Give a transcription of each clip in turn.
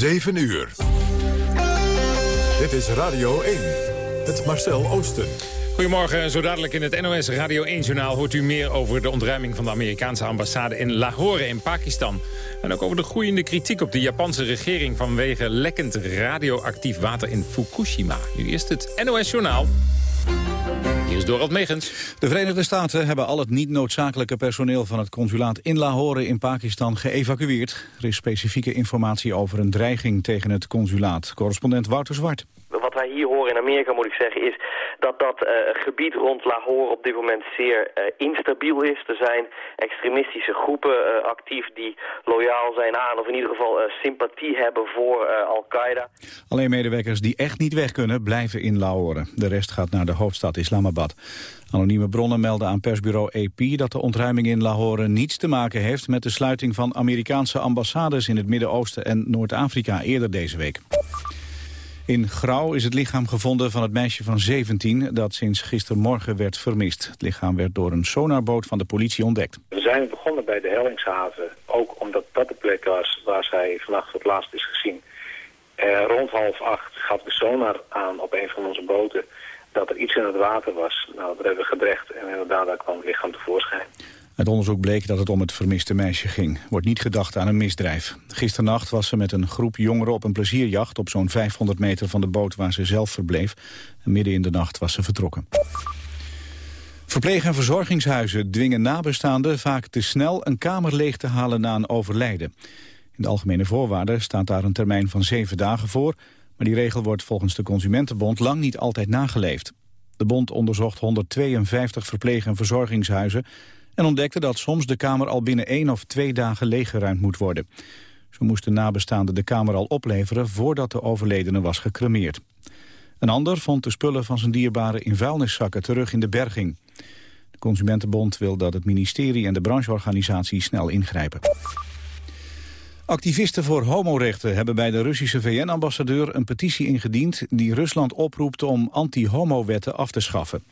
7 uur. Dit is Radio 1. Het Marcel Oosten. Goedemorgen, zo dadelijk in het NOS Radio 1-journaal... hoort u meer over de ontruiming van de Amerikaanse ambassade in Lahore in Pakistan. En ook over de groeiende kritiek op de Japanse regering... vanwege lekkend radioactief water in Fukushima. Nu eerst het NOS-journaal. Dorald Megens. De Verenigde Staten hebben al het niet noodzakelijke personeel van het consulaat in Lahore in Pakistan geëvacueerd. Er is specifieke informatie over een dreiging tegen het consulaat. Correspondent Wouter Zwart wat wij hier horen in Amerika, moet ik zeggen, is dat dat uh, gebied rond Lahore op dit moment zeer uh, instabiel is. Er zijn extremistische groepen uh, actief die loyaal zijn aan, of in ieder geval sympathie hebben voor Al-Qaeda. Alleen medewerkers die echt niet weg kunnen, blijven in Lahore. De rest gaat naar de hoofdstad Islamabad. Anonieme bronnen melden aan persbureau AP dat de ontruiming in Lahore niets te maken heeft met de sluiting van Amerikaanse ambassades in het Midden-Oosten en Noord-Afrika eerder deze week. In Grauw is het lichaam gevonden van het meisje van 17... dat sinds gistermorgen werd vermist. Het lichaam werd door een sonarboot van de politie ontdekt. We zijn begonnen bij de Hellingshaven. Ook omdat dat de plek was waar zij vannacht het laatst is gezien. Eh, rond half acht gaf de sonar aan op een van onze boten... dat er iets in het water was. Nou, dat hebben we gedrecht en inderdaad daar kwam het lichaam tevoorschijn. Het onderzoek bleek dat het om het vermiste meisje ging. Wordt niet gedacht aan een misdrijf. Gisternacht was ze met een groep jongeren op een plezierjacht... op zo'n 500 meter van de boot waar ze zelf verbleef. En midden in de nacht was ze vertrokken. Verpleeg- en verzorgingshuizen dwingen nabestaanden vaak te snel een kamer leeg te halen na een overlijden. In de algemene voorwaarden staat daar een termijn van zeven dagen voor, maar die regel wordt volgens de Consumentenbond lang niet altijd nageleefd. De bond onderzocht 152 verpleeg- en verzorgingshuizen en ontdekte dat soms de kamer al binnen één of twee dagen leeggeruimd moet worden. Zo moesten nabestaanden de kamer al opleveren voordat de overledene was gecremeerd. Een ander vond de spullen van zijn dierbaren in vuilniszakken terug in de berging. De Consumentenbond wil dat het ministerie en de brancheorganisatie snel ingrijpen. Activisten voor homorechten hebben bij de Russische VN-ambassadeur een petitie ingediend die Rusland oproept om anti-homo-wetten af te schaffen.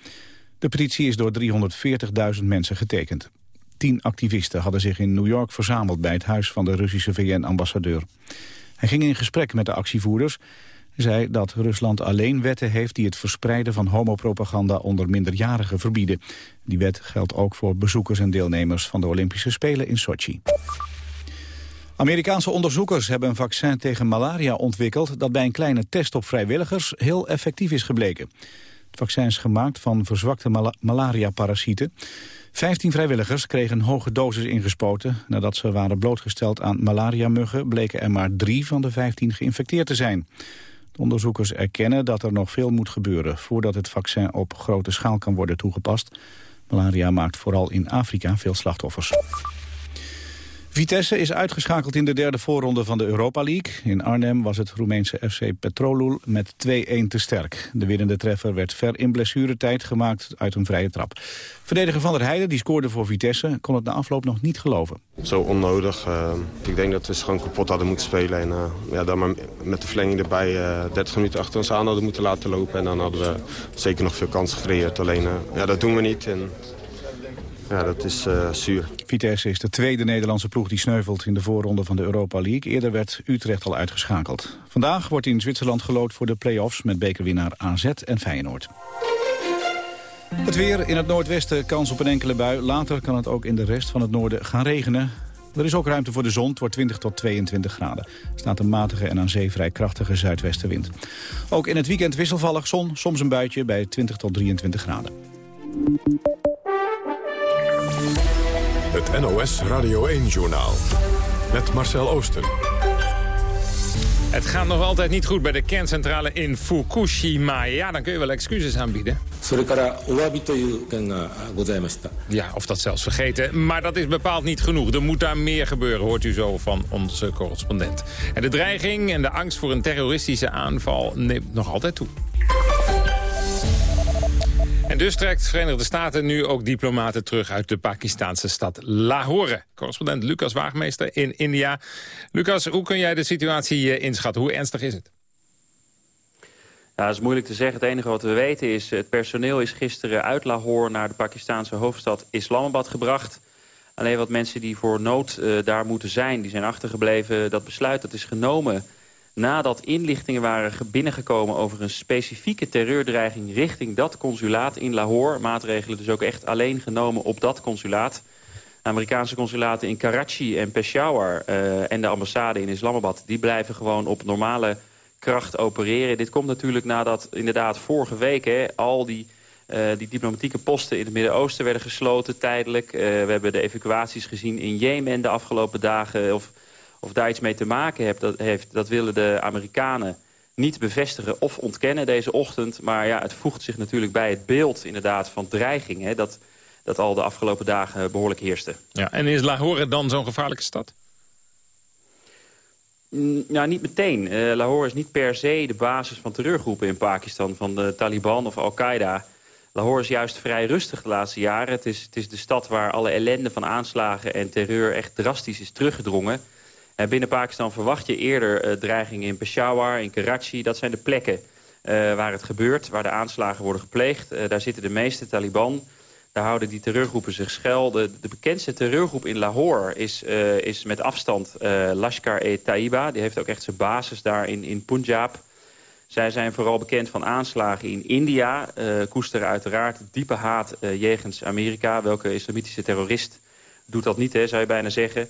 De petitie is door 340.000 mensen getekend. Tien activisten hadden zich in New York verzameld bij het huis van de Russische VN-ambassadeur. Hij ging in gesprek met de actievoerders en zei dat Rusland alleen wetten heeft die het verspreiden van homopropaganda onder minderjarigen verbieden. Die wet geldt ook voor bezoekers en deelnemers van de Olympische Spelen in Sochi. Amerikaanse onderzoekers hebben een vaccin tegen malaria ontwikkeld... dat bij een kleine test op vrijwilligers heel effectief is gebleken vaccins gemaakt van verzwakte mal malaria-parasieten. Vijftien vrijwilligers kregen een hoge dosis ingespoten. Nadat ze waren blootgesteld aan malaria-muggen... bleken er maar drie van de vijftien geïnfecteerd te zijn. De onderzoekers erkennen dat er nog veel moet gebeuren... voordat het vaccin op grote schaal kan worden toegepast. Malaria maakt vooral in Afrika veel slachtoffers. Vitesse is uitgeschakeld in de derde voorronde van de Europa League. In Arnhem was het Roemeense FC Petrolul met 2-1 te sterk. De winnende treffer werd ver in blessuretijd gemaakt uit een vrije trap. Verdediger Van der Heijden, die scoorde voor Vitesse, kon het na afloop nog niet geloven. Zo onnodig. Uh, ik denk dat we ze gewoon kapot hadden moeten spelen. En uh, ja, dan maar met de verlenging erbij uh, eh, 30 minuten achter ons aan hadden moeten laten lopen. En dan hadden we zeker nog veel kansen gecreëerd. Alleen ja, dat doen we niet. En ja, dat is uh, zuur. Vitesse is de tweede Nederlandse ploeg die sneuvelt in de voorronde van de Europa League. Eerder werd Utrecht al uitgeschakeld. Vandaag wordt in Zwitserland gelood voor de play-offs met bekerwinnaar AZ en Feyenoord. Het weer in het noordwesten kans op een enkele bui. Later kan het ook in de rest van het noorden gaan regenen. Er is ook ruimte voor de zon. Het wordt 20 tot 22 graden. Er staat een matige en aan zee vrij krachtige zuidwestenwind. Ook in het weekend wisselvallig zon, soms een buitje bij 20 tot 23 graden. Het NOS Radio 1-journaal. Met Marcel Oosten. Het gaat nog altijd niet goed bij de kerncentrale in Fukushima. Ja, dan kun je wel excuses aanbieden. Ja, of dat zelfs vergeten. Maar dat is bepaald niet genoeg. Er moet daar meer gebeuren, hoort u zo van onze correspondent. En de dreiging en de angst voor een terroristische aanval neemt nog altijd toe. Dus trekt de Verenigde Staten nu ook diplomaten terug uit de Pakistanse stad Lahore. Correspondent Lucas Waagmeester in India. Lucas, hoe kun jij de situatie eh, inschatten? Hoe ernstig is het? Ja, dat is moeilijk te zeggen. Het enige wat we weten is... het personeel is gisteren uit Lahore naar de Pakistanse hoofdstad Islamabad gebracht. Alleen wat mensen die voor nood uh, daar moeten zijn... die zijn achtergebleven. Dat besluit dat is genomen nadat inlichtingen waren binnengekomen over een specifieke terreurdreiging richting dat consulaat in Lahore. Maatregelen dus ook echt alleen genomen op dat consulaat. Amerikaanse consulaten in Karachi en Peshawar uh, en de ambassade in Islamabad... die blijven gewoon op normale kracht opereren. Dit komt natuurlijk nadat inderdaad vorige week hè, al die, uh, die diplomatieke posten in het Midden-Oosten werden gesloten tijdelijk. Uh, we hebben de evacuaties gezien in Jemen de afgelopen dagen. Of, of daar iets mee te maken heeft dat, heeft, dat willen de Amerikanen niet bevestigen of ontkennen deze ochtend. Maar ja, het voegt zich natuurlijk bij het beeld inderdaad van dreiging. Hè, dat dat al de afgelopen dagen behoorlijk heerste. Ja, en is Lahore dan zo'n gevaarlijke stad? Nou, niet meteen. Uh, Lahore is niet per se de basis van terreurgroepen in Pakistan... van de Taliban of Al-Qaeda. Lahore is juist vrij rustig de laatste jaren. Het is, het is de stad waar alle ellende van aanslagen en terreur... echt drastisch is teruggedrongen. En binnen Pakistan verwacht je eerder uh, dreigingen in Peshawar, in Karachi. Dat zijn de plekken uh, waar het gebeurt, waar de aanslagen worden gepleegd. daar zitten de meeste Taliban... Daar houden die terreurgroepen zich schuil. De, bekendste terreurgroep in Lahore is, is met afstand Lashkar-e-Taiba. Die heeft ook echt zijn basis daar in, in Punjab. Zij zijn vooral bekend van aanslagen in India. Koesteren uiteraard diepe haat jegens Amerika. Welke islamitische terrorist doet dat niet, hè, zou je bijna zeggen.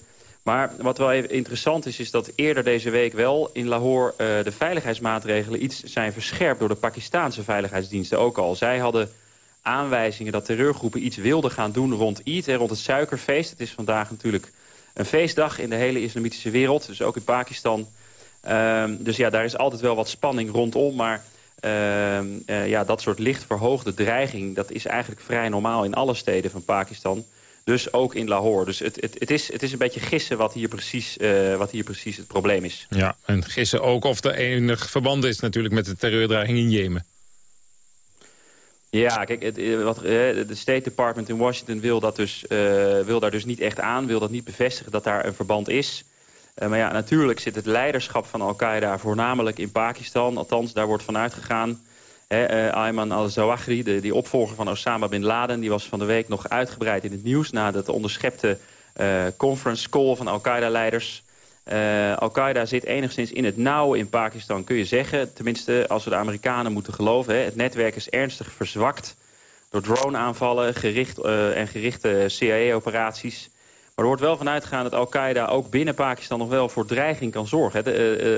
Maar wat wel interessant is, is dat eerder deze week wel in Lahore... de veiligheidsmaatregelen iets zijn verscherpt door de Pakistanse veiligheidsdiensten ook al. Zij hadden aanwijzingen dat terreurgroepen iets wilden gaan doen rond Eid en rond het suikerfeest. Het is vandaag natuurlijk een feestdag in de hele islamitische wereld, dus ook in Pakistan. Um, dus ja, daar is altijd wel wat spanning rondom, maar uh, uh, ja, dat soort licht verhoogde dreiging... dat is eigenlijk vrij normaal in alle steden van Pakistan. Dus ook in Lahore. Dus het, het, het, is, het is een beetje gissen wat hier, precies, uh, wat hier precies het probleem is. Ja, en gissen ook of er enig verband is natuurlijk met de terreurdreiging in Jemen. Ja, kijk, het, eh, wat, eh, de State Department in Washington wil, dat dus, uh, wil daar dus niet echt aan. Wil dat niet bevestigen dat daar een verband is. Uh, maar ja, natuurlijk zit het leiderschap van Al-Qaeda voornamelijk in Pakistan. Althans, daar wordt vanuit gegaan. Uh, Ayman al-Zawahri, die opvolger van Osama Bin Laden... die was van de week nog uitgebreid in het nieuws... na de onderschepte conference call van Al-Qaeda-leiders... Uh, Al-Qaeda zit enigszins in het nauw in Pakistan, kun je zeggen. Tenminste, als we de Amerikanen moeten geloven. Het netwerk is ernstig verzwakt door drone-aanvallen gericht, en gerichte CIA-operaties. Maar er wordt wel vanuit gegaan dat Al-Qaeda ook binnen Pakistan nog wel voor dreiging kan zorgen.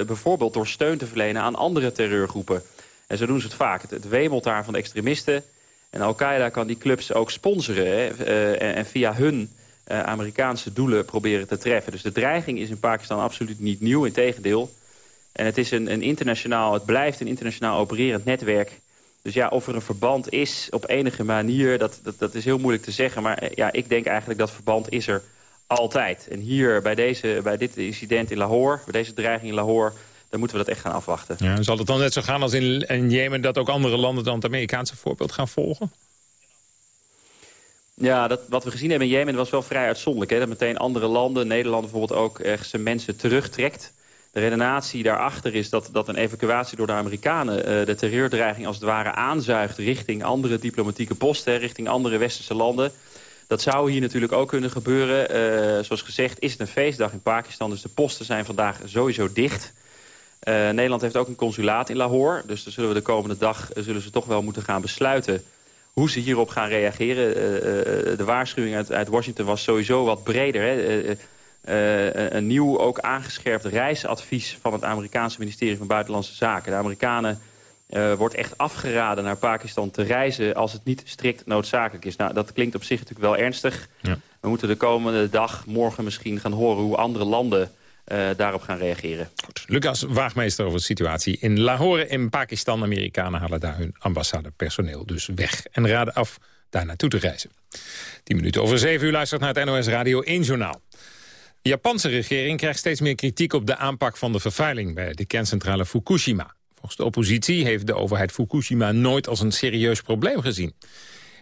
Bijvoorbeeld door steun te verlenen aan andere terreurgroepen. En zo doen ze het vaak. Het, wemelt daar van de extremisten. En Al-Qaeda kan die clubs ook sponsoren. Hè. En, en via hun uh, Amerikaanse doelen proberen te treffen. Dus de dreiging is in Pakistan absoluut niet nieuw, in tegendeel. En het, is een, een internationaal, het blijft een internationaal opererend netwerk. Dus ja, of er een verband is op enige manier, dat, dat, dat is heel moeilijk te zeggen. Maar eh, ja, ik denk eigenlijk dat verband is er altijd. En hier bij, deze, bij dit incident in Lahore, bij deze dreiging in Lahore... dan moeten we dat echt gaan afwachten. Ja, zal het dan net zo gaan als in, in Jemen... dat ook andere landen dan het Amerikaanse voorbeeld gaan volgen? Ja, dat, wat we gezien hebben in Jemen was wel vrij uitzonderlijk. Hè? Dat meteen andere landen, Nederland bijvoorbeeld ook, ergens mensen terugtrekt. De redenatie daarachter is dat, dat een evacuatie door de Amerikanen... Uh, de terreurdreiging als het ware aanzuigt richting andere diplomatieke posten... richting andere westerse landen. Dat zou hier natuurlijk ook kunnen gebeuren. Uh, zoals gezegd is het een feestdag in Pakistan, dus de posten zijn vandaag sowieso dicht... Uh, Nederland heeft ook een consulaat in Lahore. Dus dan zullen we de komende dag zullen ze toch wel moeten gaan besluiten hoe ze hierop gaan reageren. Uh, uh, de waarschuwing uit, uit, Washington was sowieso wat breder. Hè. Uh, een nieuw, ook aangescherpt reisadvies van het Amerikaanse ministerie van Buitenlandse Zaken. De Amerikanen wordt echt afgeraden naar Pakistan te reizen als het niet strikt noodzakelijk is. Nou, dat klinkt op zich natuurlijk wel ernstig. Ja. We moeten de komende dag, morgen misschien gaan horen hoe andere landen uh, daarop gaan reageren. Lucas Waagmeester over de situatie in Lahore in Pakistan. Amerikanen halen daar hun ambassadepersoneel dus weg. En raden af daar naartoe te reizen. 10 minuten over 7 uur luistert naar het NOS Radio 1 Journaal. De Japanse regering krijgt steeds meer kritiek op de aanpak van de vervuiling bij de kerncentrale Fukushima. Volgens de oppositie heeft de overheid Fukushima nooit als een serieus probleem gezien.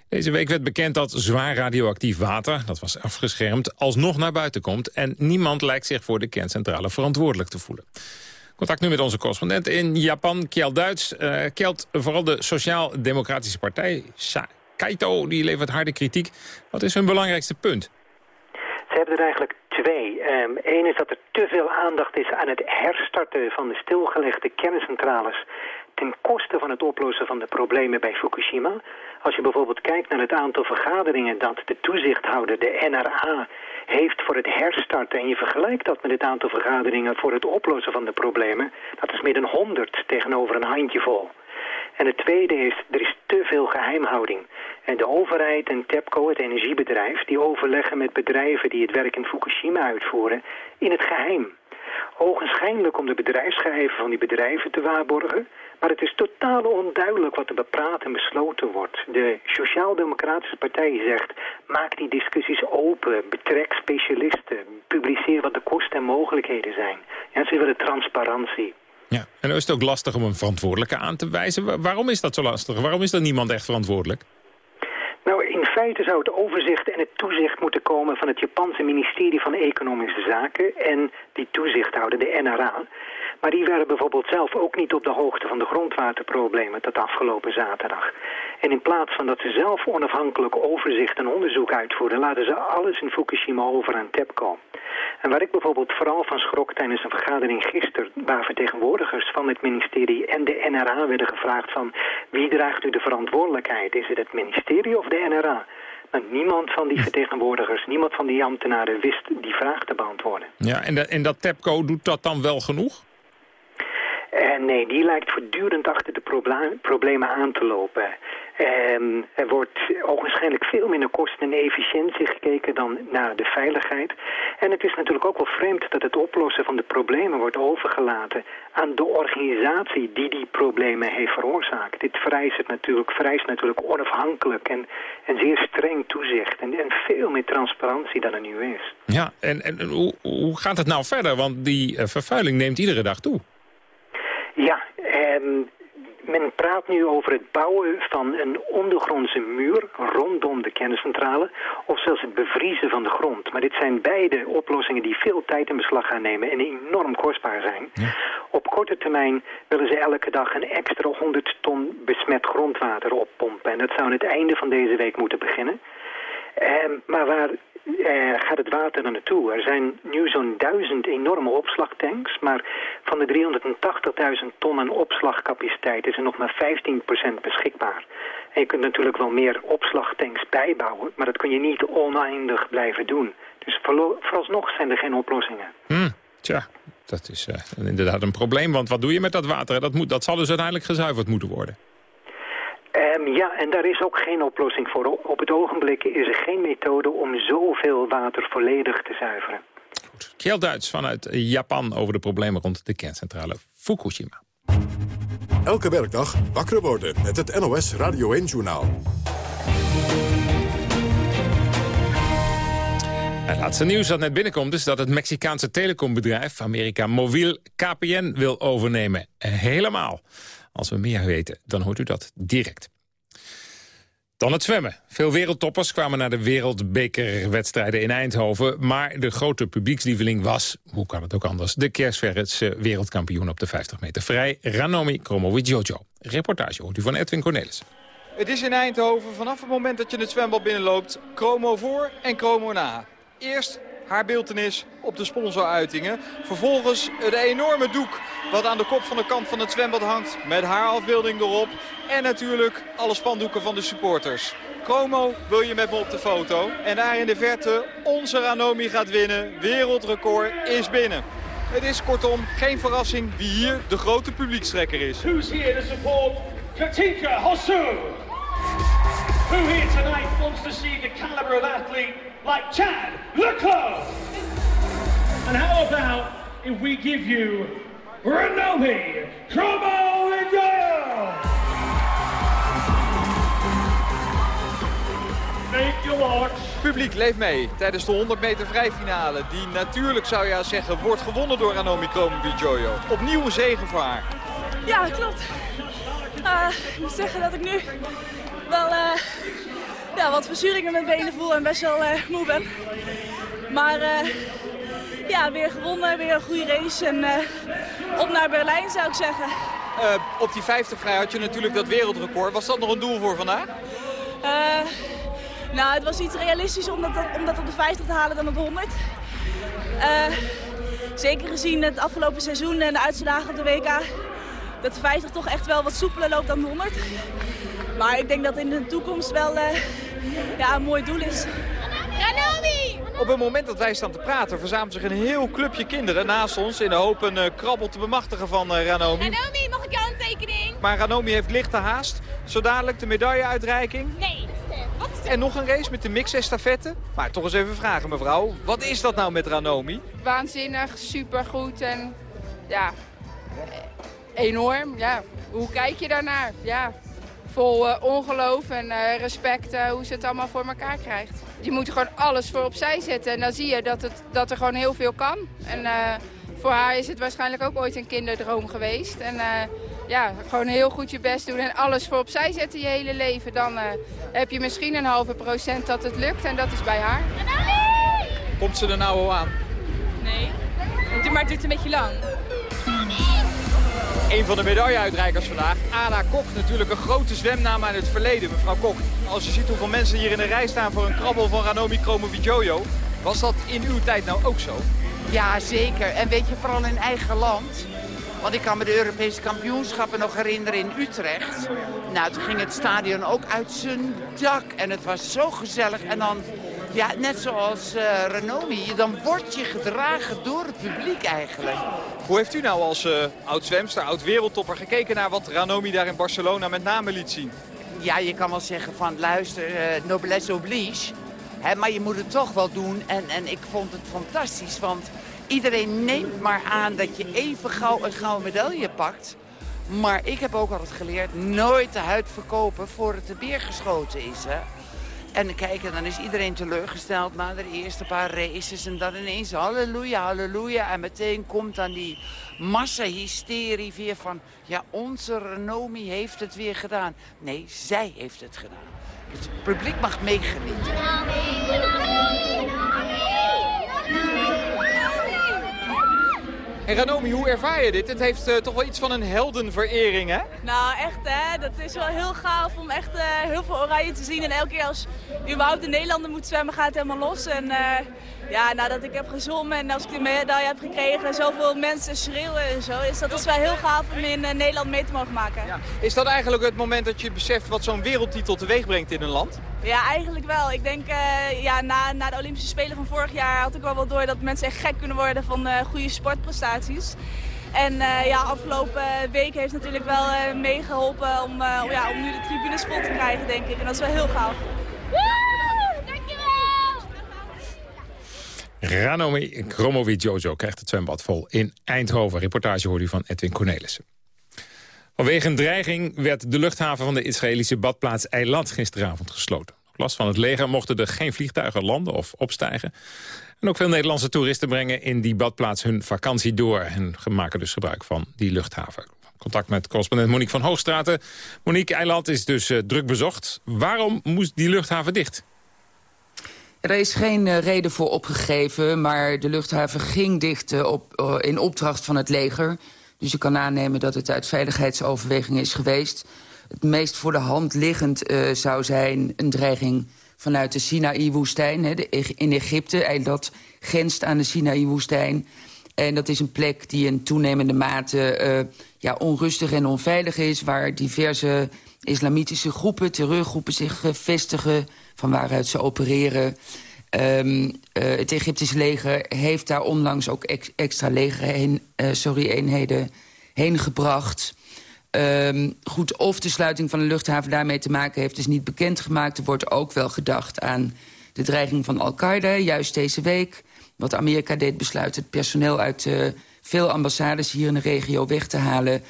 Deze week werd bekend dat zwaar radioactief water, dat was afgeschermd, alsnog naar buiten komt. En niemand lijkt zich voor de kerncentrale verantwoordelijk te voelen. Contact nu met onze correspondent in Japan, Kjeld Duits. Uh, vooral de Sociaal-Democratische Partij, Kaito, die levert harde kritiek. Wat is hun belangrijkste punt? hebben er eigenlijk twee. Eén ehm, is dat er te veel aandacht is aan het herstarten van de stilgelegde kerncentrales ten koste van het oplossen van de problemen bij Fukushima. Als je bijvoorbeeld kijkt naar het aantal vergaderingen dat de toezichthouder, de NRA, heeft voor het herstarten... en je vergelijkt dat met het aantal vergaderingen voor het oplossen van de problemen... dat is meer dan 100 tegenover een handjevol. En het tweede is, er is te veel geheimhouding. En de overheid en TEPCO, het energiebedrijf... die overleggen met bedrijven die het werk in Fukushima uitvoeren... in het geheim. Ogenschijnlijk om de bedrijfsgeheimen van die bedrijven te waarborgen... maar het is totaal onduidelijk wat er bepraat en besloten wordt. De Sociaal-Democratische Partij zegt... maak die discussies open, betrek specialisten... publiceer wat de kosten en mogelijkheden zijn. Ja, ze willen transparantie. Ja, en dan is het ook lastig om een verantwoordelijke aan te wijzen. Waarom is dat zo lastig? Waarom is er niemand echt verantwoordelijk? Nou, in feite zou het overzicht en het toezicht moeten komen van het Japanse ministerie van Economische Zaken en die toezichthouder, de NRA. Maar die waren bijvoorbeeld zelf ook niet op de hoogte van de grondwaterproblemen tot afgelopen zaterdag. En in plaats van dat ze zelf onafhankelijk overzicht en onderzoek uitvoeren, laten ze alles in Fukushima over aan TEPCO. En waar ik bijvoorbeeld vooral van schrok tijdens een vergadering gisteren... waar vertegenwoordigers van het ministerie en de NRA werden gevraagd van... wie draagt u de verantwoordelijkheid? Is het het ministerie of de NRA? Maar niemand van die vertegenwoordigers, niemand van die ambtenaren wist die vraag te beantwoorden. Ja, en, en dat TEPCO doet dat dan wel genoeg? Uh, nee, die lijkt voortdurend achter de problemen aan te lopen. Um, er wordt ogenschijnlijk veel minder kosten en efficiëntie gekeken dan naar de veiligheid. En het is natuurlijk ook wel vreemd dat het oplossen van de problemen wordt overgelaten aan de organisatie die die problemen heeft veroorzaakt. Dit vereist natuurlijk, vereist natuurlijk onafhankelijk en, en zeer streng toezicht en, en veel meer transparantie dan er nu is. Ja, en, en hoe, gaat het nou verder? Want die uh, vervuiling neemt iedere dag toe. Ja, um, men praat nu over het bouwen van een ondergrondse muur rondom de kerncentrale of zelfs het bevriezen van de grond. Maar dit zijn beide oplossingen die veel tijd in beslag gaan nemen en enorm kostbaar zijn. Op korte termijn willen ze elke dag een extra 100 ton besmet grondwater oppompen en dat zou aan het einde van deze week moeten beginnen. Eh, maar waar eh, gaat het water er naartoe? Er zijn nu zo'n duizend enorme opslagtanks, maar van de 380.000 ton aan opslagcapaciteit is er nog maar 15% beschikbaar. En je kunt natuurlijk wel meer opslagtanks bijbouwen, maar dat kun je niet oneindig blijven doen. Dus vooralsnog zijn er geen oplossingen. Hmm, tja, dat is uh, inderdaad een probleem, want wat doe je met dat water? Dat, moet, dat zal dus uiteindelijk gezuiverd moeten worden. Um, ja, en daar is ook geen oplossing voor. Op het ogenblik is er geen methode om zoveel water volledig te zuiveren. Goed. Kjell Duits vanuit Japan over de problemen rond de kerncentrale Fukushima. Elke werkdag wakker worden met het NOS Radio 1-journaal. Het laatste nieuws dat net binnenkomt is dat het Mexicaanse telecombedrijf America Mobil KPN wil overnemen. Helemaal. Als we meer weten, dan hoort u dat direct. Dan het zwemmen. Veel wereldtoppers kwamen naar de wereldbekerwedstrijden in Eindhoven. Maar de grote publiekslieveling was, hoe kan het ook anders... de Kersverretse wereldkampioen op de 50 meter vrij, Ranomi Kromowidjojo. Reportage hoort u van Edwin Cornelis. Het is in Eindhoven vanaf het moment dat je het zwembad binnenloopt... Chromo voor en Chromo na. Eerst haar beeldenis op de sponsoruitingen. Vervolgens het enorme doek wat aan de kop van de kant van het zwembad hangt. Met haar afbeelding erop. En natuurlijk alle spandoeken van de supporters. Chromo, wil je met me op de foto? En daar in de verte, onze Ranomi gaat winnen. Wereldrecord is binnen. Het is kortom geen verrassing wie hier de grote publiekstrekker is. Who's here to support Katinka Hosu? Who here tonight wants to see the caliber of athlete like Chad Leclerc? And how about if we give you Renomi Chromo Publiek leeft mee tijdens de 100 meter vrijfinale. Die natuurlijk, zou je zeggen, wordt gewonnen door Ranomi Kromowidjojo. Opnieuw een zegen voor haar. Ja, klopt. Uh, ik moet zeggen dat ik nu wel uh, ja, wat verzuringen met benen voel en best wel uh, moe ben. Maar ja, weer gewonnen, weer een goede race en op naar Berlijn zou ik zeggen. op die 50 vrij had je natuurlijk dat wereldrecord. Was dat nog een doel voor vandaag? Nou, het was iets realistisch om dat, om dat op de 50 te halen dan op de 100. zeker gezien het afgelopen seizoen en de uitslagen op de WK... dat de 50 toch echt wel wat soepeler loopt dan de 100. Maar ik denk dat in de toekomst wel ja, een mooi doel is. Ranomi! Op het moment dat wij staan te praten verzamelt zich een heel clubje kinderen naast ons... in de hoop een uh, krabbel te bemachtigen van uh, Ranomi. Ranomi, mag ik jou een tekening? Maar Ranomi heeft lichte haast. Zo dadelijk de medailleuitreiking. Nee. Wat is En nog een race met de mix-estafette. Maar toch eens even vragen, mevrouw. Wat is dat nou met Ranomi? Waanzinnig, supergoed en ja, enorm. Ja. Hoe kijk je daarnaar? Ja, vol uh, ongeloof en uh, respect uh, hoe ze het allemaal voor elkaar krijgt. Je moet gewoon alles voor opzij zetten en dan zie je dat, het, dat er gewoon heel veel kan. En voor haar is het waarschijnlijk ook ooit een kinderdroom geweest. En ja, gewoon heel goed je best doen en alles voor opzij zetten je hele leven. Dan heb je misschien een halve procent dat het lukt en dat is bij haar. Komt ze er nou al aan? Nee, maar het duurt een beetje lang. Een van de medailleuitreikers vandaag, Ada Kok. Natuurlijk een grote zwemnaam uit het verleden, mevrouw Kok. Als je ziet hoeveel mensen hier in de rij staan voor een krabbel van Ranomi Kromowidjojo. Was dat in uw tijd nou ook zo? Ja, zeker. En weet je, vooral in eigen land. Want ik kan me de Europese kampioenschappen nog herinneren in Utrecht. Nou, toen ging het stadion ook uit zijn dak. En het was zo gezellig. En dan, ja, net zoals uh, Renomi, dan word je gedragen door het publiek eigenlijk. Hoe heeft u nou als uh, oud-zwemster, oud-wereldtopper gekeken naar wat Ranomi daar in Barcelona met name liet zien? Ja, je kan wel zeggen van luister, uh, noblesse oblige. Hè, maar je moet het toch wel doen. En, en ik vond het fantastisch, want iedereen neemt maar aan dat je even gauw een gouden medaille pakt. Maar ik heb ook altijd geleerd, nooit de huid verkopen voor het de beer geschoten is. Hè? En kijk, dan is iedereen teleurgesteld na de eerste paar races. En dan ineens halleluja, halleluja. En meteen komt dan die massa-hysterie weer van... ja, onze Renomi heeft het weer gedaan. Nee, zij heeft het gedaan. Het publiek mag meegenieten. En Ranomi, hoe ervaar je dit? Het heeft uh, toch wel iets van een heldenverering, hè? Nou, echt hè. Dat is wel heel gaaf om echt uh, heel veel oranje te zien. En elke keer als je überhaupt in Nederlander moet zwemmen, gaat het helemaal los. En uh, ja, nadat ik heb gezongen en als ik die medaille heb gekregen, zoveel mensen schreeuwen en zo, is dat is wel heel gaaf om in Nederland mee te mogen maken. Ja. Is dat eigenlijk het moment dat je beseft wat zo'n wereldtitel teweeg brengt in een land? Ja, eigenlijk wel. Ik denk, uh, ja, na, na de Olympische Spelen van vorig jaar had ik wel wel door dat mensen echt gek kunnen worden van uh, goede sportprestaties. En uh, ja, afgelopen week heeft natuurlijk wel meegeholpen om, ja, om nu de tribunes vol te krijgen, denk ik. En dat is wel heel gaaf. Ranomi Kromovic-Jojo krijgt het zwembad vol in Eindhoven. Reportage hoorde u van Edwin Cornelissen. Vanwege een dreiging werd de luchthaven van de Israëlische badplaats Eilat gisteravond gesloten. Op last van het leger mochten er geen vliegtuigen landen of opstijgen. En ook veel Nederlandse toeristen brengen in die badplaats hun vakantie door... en maken dus gebruik van die luchthaven. Contact met correspondent Monique van Hoogstraten. Monique, Eilat is dus uh, druk bezocht. Waarom moest die luchthaven dicht? Er is geen uh, reden voor opgegeven, maar de luchthaven ging dicht uh, op, uh, in opdracht van het leger. Dus je kan aannemen dat het uit veiligheidsoverweging is geweest. Het meest voor de hand liggend zou zijn een dreiging vanuit de Sinaï-woestijn in Egypte. En dat grenst aan de Sinaï-woestijn. En dat is een plek die in toenemende mate ja, onrustig en onveilig is... waar diverse islamitische groepen, terreurgroepen zich vestigen van waaruit ze opereren. Um, uh, het Egyptische leger heeft daar onlangs ook ex extra leger heen, uh, sorry, eenheden heen gebracht. Um, goed, of de sluiting van de luchthaven daarmee te maken heeft... is niet bekendgemaakt. Er wordt ook wel gedacht aan de dreiging van Al-Qaeda. Juist deze week, wat Amerika deed besluiten... het personeel uit uh, veel ambassades hier in de regio weg te halen...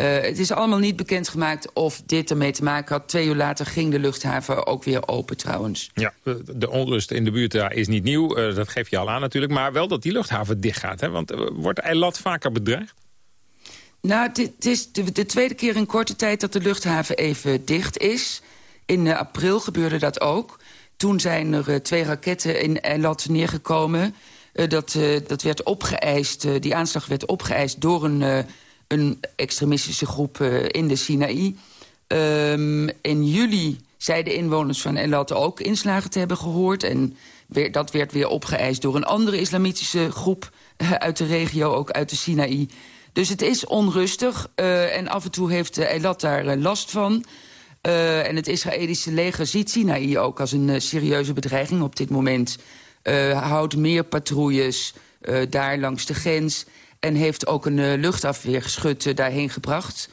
Uh, het is allemaal niet bekendgemaakt of dit ermee te maken had. Twee uur later ging de luchthaven ook weer open trouwens. Ja, de onrust in de buurt daar is niet nieuw. Uh, dat geef je al aan natuurlijk. Maar wel dat die luchthaven dicht gaat. Hè? Want uh, wordt Eilat vaker bedreigd? Nou, het is de, de, tweede keer in korte tijd dat de luchthaven even dicht is. In april gebeurde dat ook. Toen zijn er twee raketten in Eilat neergekomen. dat, dat werd opgeëist, die aanslag werd opgeëist door een een extremistische groep uh, in de Sinaï. In juli zeiden inwoners van Eilat ook inslagen te hebben gehoord. En dat werd weer opgeëist door een andere islamitische groep uit de regio, ook uit de Sinaï. Dus het is onrustig uh, en af en toe heeft Eilat daar last van. En het Israëlische leger ziet Sinaï ook als een serieuze bedreiging op dit moment. houdt meer patrouilles daar langs de grens... en heeft ook een luchtafweergeschut daarheen gebracht,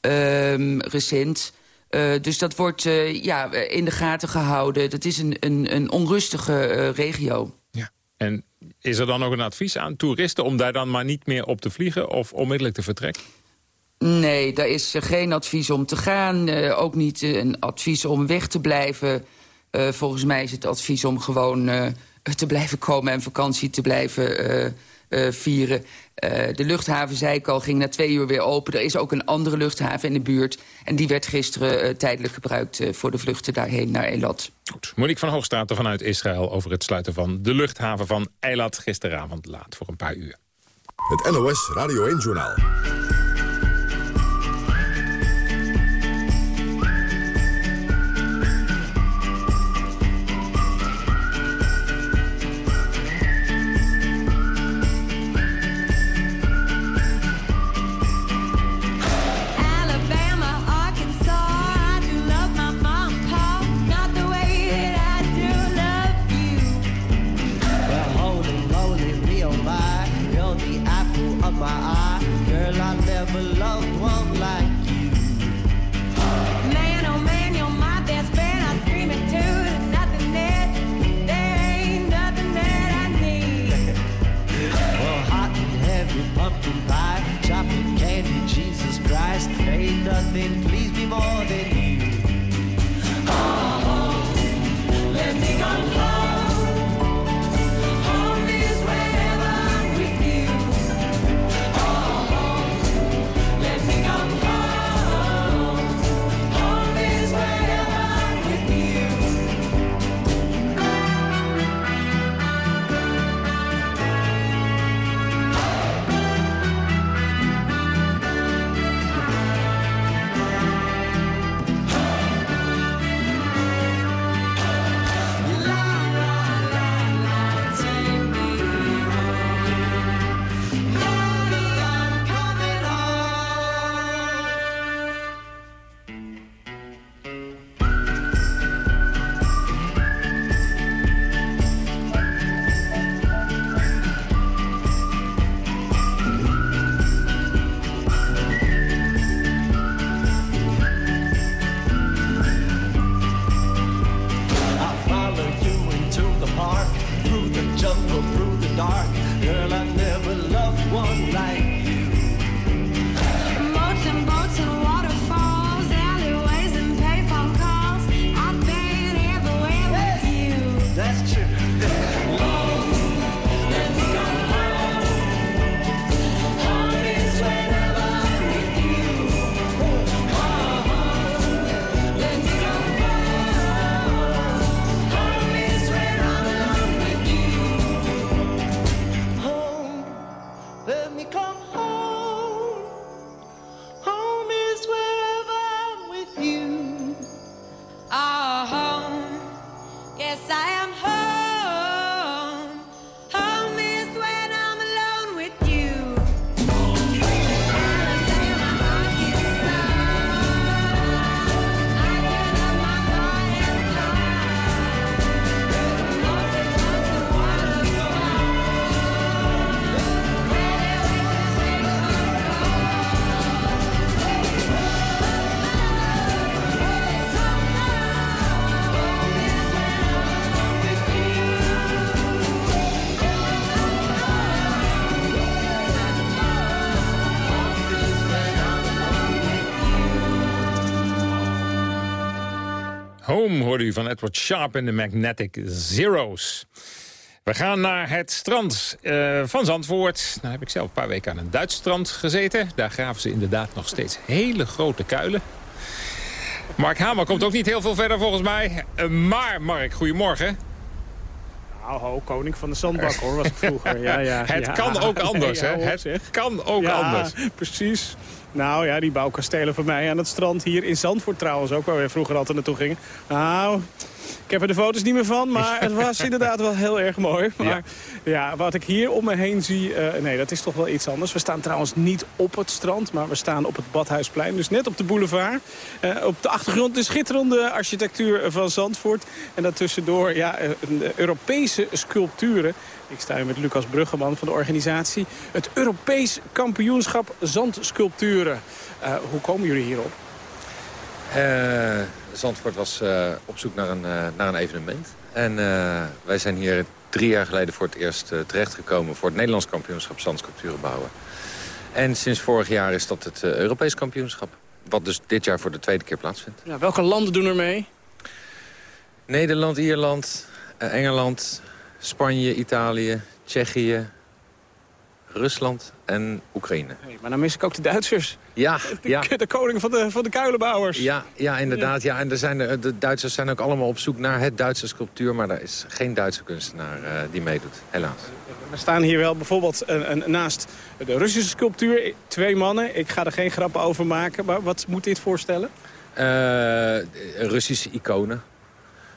ehm, recent... Uh, dus dat wordt uh, ja, in de gaten gehouden. Dat is een, een, een onrustige uh, regio. Ja. En is er dan ook een advies aan toeristen... om daar dan maar niet meer op te vliegen of onmiddellijk te vertrekken? Nee, daar is geen advies om te gaan. ook niet een advies om weg te blijven. volgens mij is het advies om gewoon te blijven komen... en vakantie te blijven vieren. Uh, de luchthaven, zei ik al, ging na twee uur weer open. Er is ook een andere luchthaven in de buurt. En die werd gisteren uh, tijdelijk gebruikt uh, voor de vluchten daarheen naar Eilat. Goed. Monique van Hoogstraten vanuit Israël over het sluiten van de luchthaven van Eilat. Gisteravond laat voor een paar uur. Het NOS Radio 1-journaal. Home hoorde u van Edward Sharp en de Magnetic Zeros. We gaan naar het strand uh, van Zandvoort. Nou heb ik zelf een paar weken aan een Duits strand gezeten. Daar graven ze inderdaad nog steeds hele grote kuilen. Mark Hamer komt ook niet heel veel verder volgens mij. Uh, maar Mark, goedemorgen. Nou, ho, koning van de zandbak hoor, was ik vroeger. Ja, ja, Het ja. kan ook anders, hè? Het kan ook anders. precies. Nou ja, die bouwkastelen van mij aan het strand hier in Zandvoort trouwens ook, waar we vroeger altijd naartoe gingen. Nou, ik heb er de foto's niet meer van, maar het was inderdaad wel heel erg mooi. Maar ja, wat ik hier om me heen zie, eh, nee, dat is toch wel iets anders. We staan trouwens niet op het strand, maar we staan op het Badhuisplein. Dus net op de boulevard. Eh, op de achtergrond de schitterende architectuur van Zandvoort. En daartussendoor ja, eh, Europese sculpturen. Ik sta hier met Lucas Bruggeman van de organisatie. Het Europees kampioenschap zandsculpturen. Eh, hoe komen jullie hierop? Eh, Zandvoort was eh, op zoek naar een, naar een evenement. En wij zijn hier drie jaar geleden voor het eerst terechtgekomen... voor het Nederlands kampioenschap zandsculpturen bouwen. En sinds vorig jaar is dat het Europees kampioenschap. Wat dus dit jaar voor de tweede keer plaatsvindt. Ja, welke landen doen er mee? Nederland, Ierland, Engeland, Spanje, Italië, Tsjechië, Rusland en Oekraïne. Hey, maar dan mis ik ook de Duitsers. Ja, De, ja. de koning van de, van de kuilenbouwers. Ja, ja inderdaad. Ja. En er zijn de, de Duitsers zijn ook allemaal op zoek naar het Duitse sculptuur... maar er is geen Duitse kunstenaar eh, die meedoet, helaas. We staan hier wel bijvoorbeeld een, een, naast de Russische sculptuur. Twee mannen. Ik ga er geen grappen over maken. Maar wat moet dit voorstellen? Eh, Russische iconen.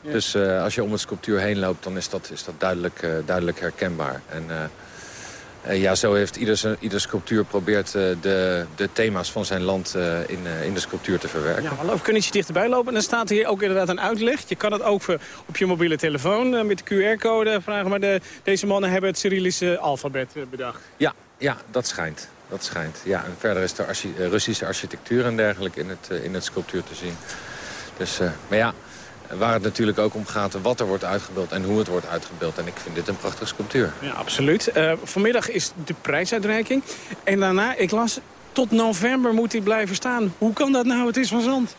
Dus eh, als je om het sculptuur heen loopt, dan is dat, is dat duidelijk, eh, duidelijk herkenbaar. En eh, ja, zo heeft ieder, sculptuur probeert de, de thema's van zijn land in, in de sculptuur te verwerken. Ja, maar loop, kun je dichterbij lopen? En dan staat hier ook inderdaad een uitleg. Je kan het ook op je mobiele telefoon met de QR-code vragen. Maar de, deze mannen hebben het Cyrillische alfabet bedacht. Ja, ja, dat schijnt. Dat schijnt. Ja, en verder is de archi- Russische architectuur en dergelijke in het, in het sculptuur te zien. Dus, maar ja, waar het natuurlijk ook om gaat wat er wordt uitgebeeld en hoe het wordt uitgebeeld. En ik vind dit een prachtige sculptuur. Ja, absoluut. Eh, vanmiddag is de prijsuitreiking. En daarna, ik las, tot november moet hij blijven staan. Hoe kan dat nou? Het is van zand.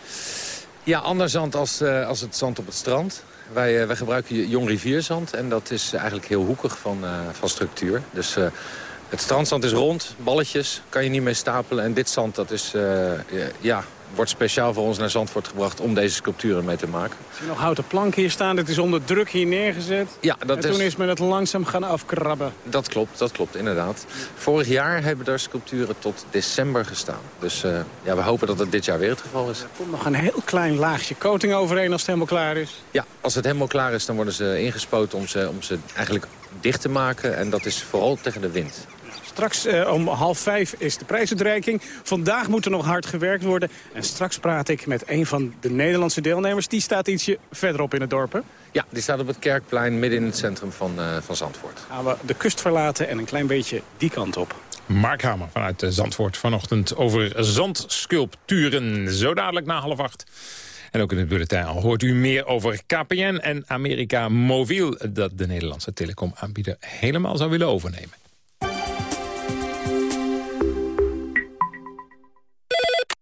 Ja, ander zand als, eh, als het zand op het strand. Wij, eh, wij gebruiken jong rivierzand en dat is eigenlijk heel hoekig van, van structuur. Dus het strandzand is rond, balletjes, kan je niet mee stapelen. En dit zand dat is, ja, wordt speciaal voor ons naar Zandvoort gebracht om deze sculpturen mee te maken. Ik zie nog houten plank hier staan. Het is onder druk hier neergezet. Ja, dat en toen is- men het langzaam gaan afkrabben. Dat klopt, dat klopt, inderdaad. Vorig jaar hebben er sculpturen tot december gestaan. Dus eh, ja, we hopen dat het dit jaar weer het geval is. Er komt nog een heel klein laagje coating overheen als het helemaal klaar is. Ja, als het helemaal klaar is, dan worden ze ingespoten om ze, om ze eigenlijk dicht te maken. En dat is vooral tegen de wind. Straks eh, om half vijf is de prijsuitreiking. Vandaag moet er nog hard gewerkt worden. En straks praat ik met een van de Nederlandse deelnemers. Die staat ietsje verderop in het dorp. hè? Ja, die staat op het Kerkplein midden in het centrum van, eh, van Zandvoort. Gaan we de kust verlaten en een klein beetje die kant op. Mark Hamer vanuit eh, Zandvoort vanochtend over zandsculpturen. Zo dadelijk na half acht. En ook in het bulletin al hoort u meer over KPN en America Mobiel... dat de Nederlandse telecomaanbieder helemaal zou willen overnemen.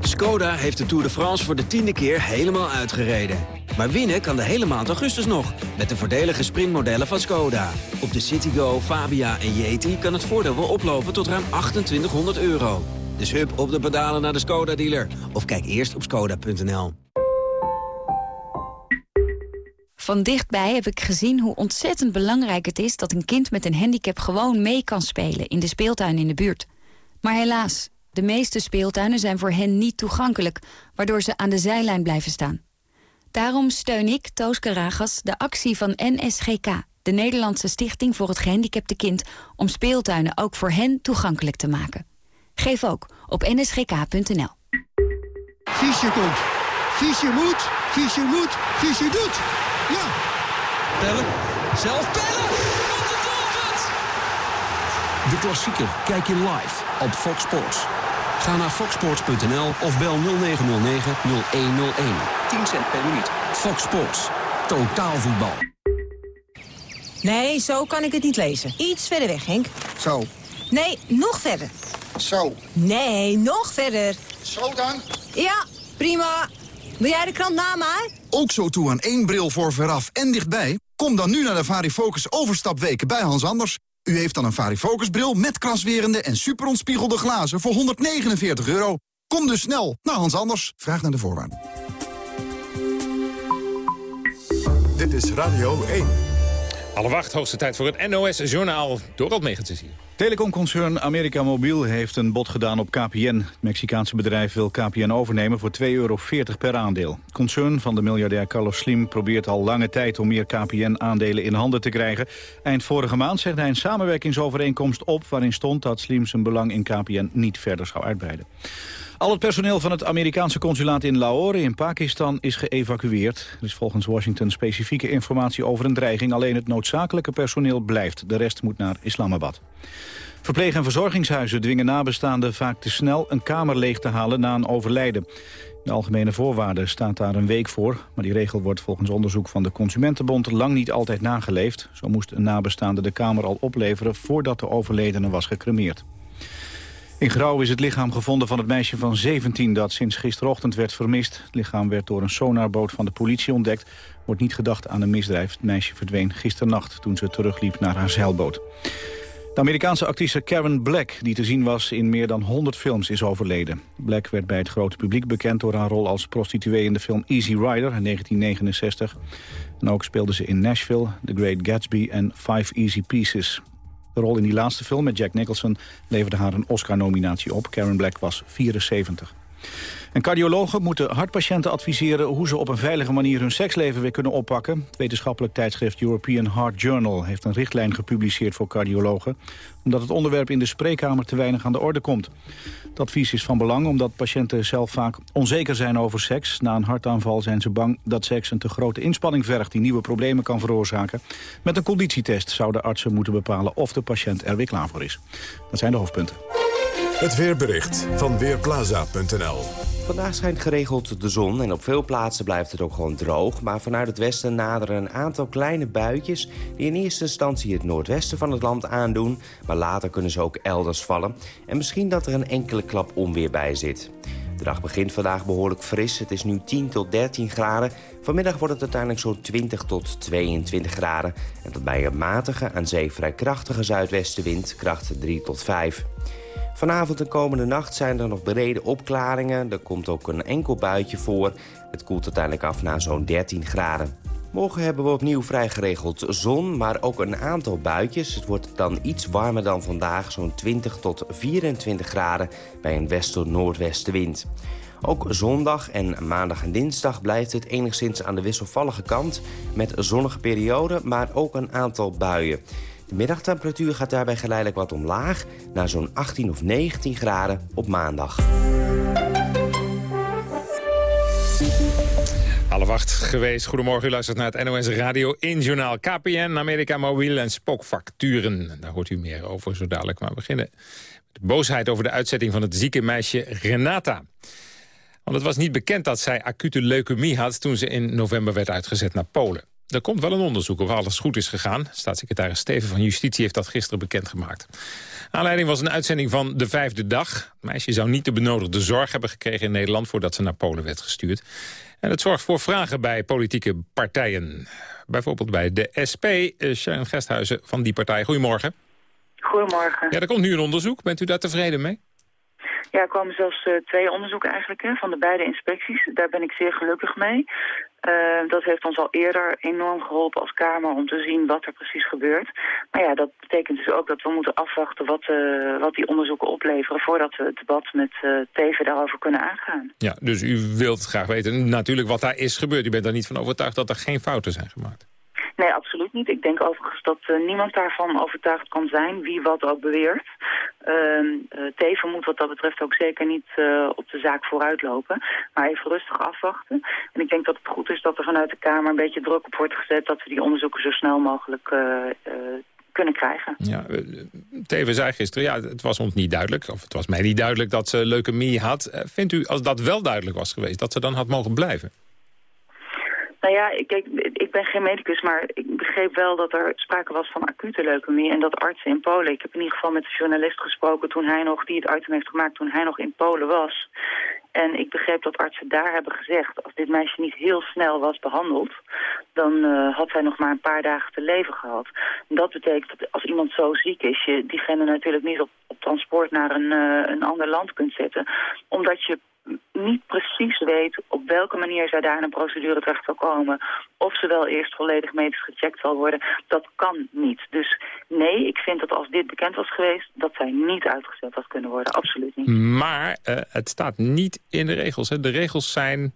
Skoda heeft de Tour de France voor de tiende keer helemaal uitgereden. Maar winnen kan de hele maand augustus nog, met de voordelige sprintmodellen van Skoda. Op de Citigo, Fabia en Yeti kan het voordeel wel oplopen tot ruim 2800 euro. Dus hup op de pedalen naar de Skoda-dealer. Of kijk eerst op skoda.nl. Van dichtbij heb ik gezien hoe ontzettend belangrijk het is... dat een kind met een handicap gewoon mee kan spelen in de speeltuin in de buurt. Maar helaas, de meeste speeltuinen zijn voor hen niet toegankelijk... waardoor ze aan de zijlijn blijven staan. Daarom steun ik, Toos Karagas, de actie van NSGK... de Nederlandse Stichting voor het Gehandicapte Kind... om speeltuinen ook voor hen toegankelijk te maken. Geef ook op nsgk.nl. Fischer komt. Fischer moet. Fischer moet. Fischer doet. Ja. Pellen. Zelf pellen. De klassieker kijk je live op Fox Sports. Ga naar foxsports.nl of bel 0909-0101. 10 cent per minuut. Fox Sports. Totaal voetbal. Nee, zo kan ik het niet lezen. Iets verder weg, Henk. Zo. Nee, nog verder. Zo. Nee, nog verder. Zo dan? Ja, prima. Wil jij de krant na mij? Ook zo toe aan één bril voor veraf en dichtbij? Kom dan nu naar de Varifocus overstapweken bij Hans Anders. U heeft dan een Varifocus bril met kraswerende en superontspiegelde glazen voor 149 euro. Kom dus snel naar Hans Anders. Vraag naar de voorwaarden. Dit is Radio 1. Alle wacht, hoogste tijd voor het NOS-journaal. Dorald Megens hier. Telecomconcern America Mobiel heeft een bod gedaan op KPN. Het Mexicaanse bedrijf wil KPN overnemen voor 2,40 euro per aandeel. Concern van de miljardair Carlos Slim probeert al lange tijd... om meer KPN-aandelen in handen te krijgen. Eind vorige maand zegt hij een samenwerkingsovereenkomst op... waarin stond dat Slim zijn belang in KPN niet verder zou uitbreiden. Al het personeel van het Amerikaanse consulaat in Lahore in Pakistan is geëvacueerd. Er is volgens Washington specifieke informatie over een dreiging. Alleen het noodzakelijke personeel blijft. De rest moet naar Islamabad. Verpleeg- en verzorgingshuizen dwingen nabestaanden vaak te snel een kamer leeg te halen na een overlijden. De algemene voorwaarden staat daar een week voor. Maar die regel wordt volgens onderzoek van de Consumentenbond lang niet altijd nageleefd. Zo moest een nabestaande de kamer al opleveren voordat de overledene was gecremeerd. In Grauw is het lichaam gevonden van het meisje van 17 dat sinds gisterochtend werd vermist. Het lichaam werd door een sonarboot van de politie ontdekt. Wordt niet gedacht aan een misdrijf. Het meisje verdween gisternacht toen ze terugliep naar haar zeilboot. De Amerikaanse actrice Karen Black, die te zien was in meer dan 100 films, is overleden. Black werd bij het grote publiek bekend door haar rol als prostituee in de film Easy Rider in 1969. En ook speelde ze in Nashville, The Great Gatsby en Five Easy Pieces. De rol in die laatste film met Jack Nicholson leverde haar een Oscar-nominatie op. Karen Black was 74. En cardiologen moeten hartpatiënten adviseren hoe ze op een veilige manier hun seksleven weer kunnen oppakken. Het wetenschappelijk tijdschrift European Heart Journal heeft een richtlijn gepubliceerd voor cardiologen, omdat het onderwerp in de spreekkamer te weinig aan de orde komt. Het advies is van belang omdat patiënten zelf vaak onzeker zijn over seks. Na een hartaanval zijn ze bang dat seks een te grote inspanning vergt die nieuwe problemen kan veroorzaken. Met een conditietest zouden artsen moeten bepalen of de patiënt er weer klaar voor is. Dat zijn de hoofdpunten. Het weerbericht van Weerplaza.nl Vandaag schijnt geregeld de zon en op veel plaatsen blijft het ook gewoon droog. Maar vanuit het westen naderen een aantal kleine buitjes... die in eerste instantie het noordwesten van het land aandoen... maar later kunnen ze ook elders vallen. En misschien dat er een enkele klap onweer bij zit. De dag begint vandaag behoorlijk fris. Het is nu 10 tot 13 graden. Vanmiddag wordt het uiteindelijk zo'n 20 tot 22 graden. En dat bij een matige, aan zee vrij krachtige zuidwestenwind, kracht 3 tot 5. Vanavond en komende nacht zijn er nog bereden opklaringen. Er komt ook een enkel buitje voor. Het koelt uiteindelijk af naar zo'n 13 graden. Morgen hebben we opnieuw vrij geregeld zon, maar ook een aantal buitjes. Het wordt dan iets warmer dan vandaag, zo'n 20 tot 24 graden... bij een west- tot noordwestenwind. Ook zondag en maandag en dinsdag blijft het enigszins aan de wisselvallige kant... met zonnige perioden, maar ook een aantal buien. De middagtemperatuur gaat daarbij geleidelijk wat omlaag... naar zo'n 18 of 19 graden op maandag. Alle wacht geweest. Goedemorgen, u luistert naar het NOS Radio 1-journaal. KPN, Amerika Mobiel en spookfacturen. Daar hoort u meer over zo dadelijk. Maar we beginnen de boosheid over de uitzetting van het zieke meisje Renata. Want het was niet bekend dat zij acute leukemie had... toen ze in november werd uitgezet naar Polen. Er komt wel een onderzoek of alles goed is gegaan. Staatssecretaris Steven van Justitie heeft dat gisteren bekendgemaakt. Aanleiding was een uitzending van De Vijfde Dag. Het meisje zou niet de benodigde zorg hebben gekregen in Nederland... voordat ze naar Polen werd gestuurd. En het zorgt voor vragen bij politieke partijen. Bijvoorbeeld bij de SP, eh, Sharon Gesthuizen van die partij. Goedemorgen. Goedemorgen. Ja, er komt nu een onderzoek. Bent u daar tevreden mee? Ja, er komen zelfs uh, twee onderzoeken eigenlijk hè, van de beide inspecties. Daar ben ik zeer gelukkig mee. Uh, dat heeft ons al eerder enorm geholpen als Kamer om te zien wat er precies gebeurt. Maar ja, dat betekent dus ook dat we moeten afwachten wat, uh, wat die onderzoeken opleveren... voordat we het debat met Teven daarover kunnen aangaan. Ja, dus u wilt graag weten natuurlijk wat daar is gebeurd. U bent er niet van overtuigd dat er geen fouten zijn gemaakt? Nee, absoluut niet. Ik denk overigens dat uh, niemand daarvan overtuigd kan zijn, wie wat ook beweert. Uh, Teven moet wat dat betreft ook zeker niet uh, op de zaak vooruitlopen. Maar even rustig afwachten. En ik denk dat het goed is dat er vanuit de Kamer een beetje druk op wordt gezet... dat we die onderzoeken zo snel mogelijk kunnen krijgen. Ja, Teven zei gisteren, ja, het was ons niet duidelijk... of het was mij niet duidelijk dat ze leukemie had. vindt u, als dat wel duidelijk was geweest, dat ze dan had mogen blijven? Nou ja, ik, ik, ik ben geen medicus, maar ik begreep wel dat er sprake was van acute leukemie. En dat artsen in Polen, ik heb in ieder geval met de journalist gesproken toen hij nog, die het item heeft gemaakt toen hij nog in Polen was. En ik begreep dat artsen daar hebben gezegd, als dit meisje niet heel snel was behandeld, dan uh, had zij nog maar een paar dagen te leven gehad. En dat betekent dat als iemand zo ziek is, je diegene natuurlijk niet op, op transport naar een, uh, een ander land kunt zetten. Omdat je niet precies weet op welke manier zij daar in een procedure terecht zal komen. Of ze wel eerst volledig medisch gecheckt zal worden. Dat kan niet. Dus nee, ik vind dat als dit bekend was geweest... dat zij niet uitgezet had kunnen worden. Absoluut niet. Maar uh, het staat niet in de regels. Hè? De regels zijn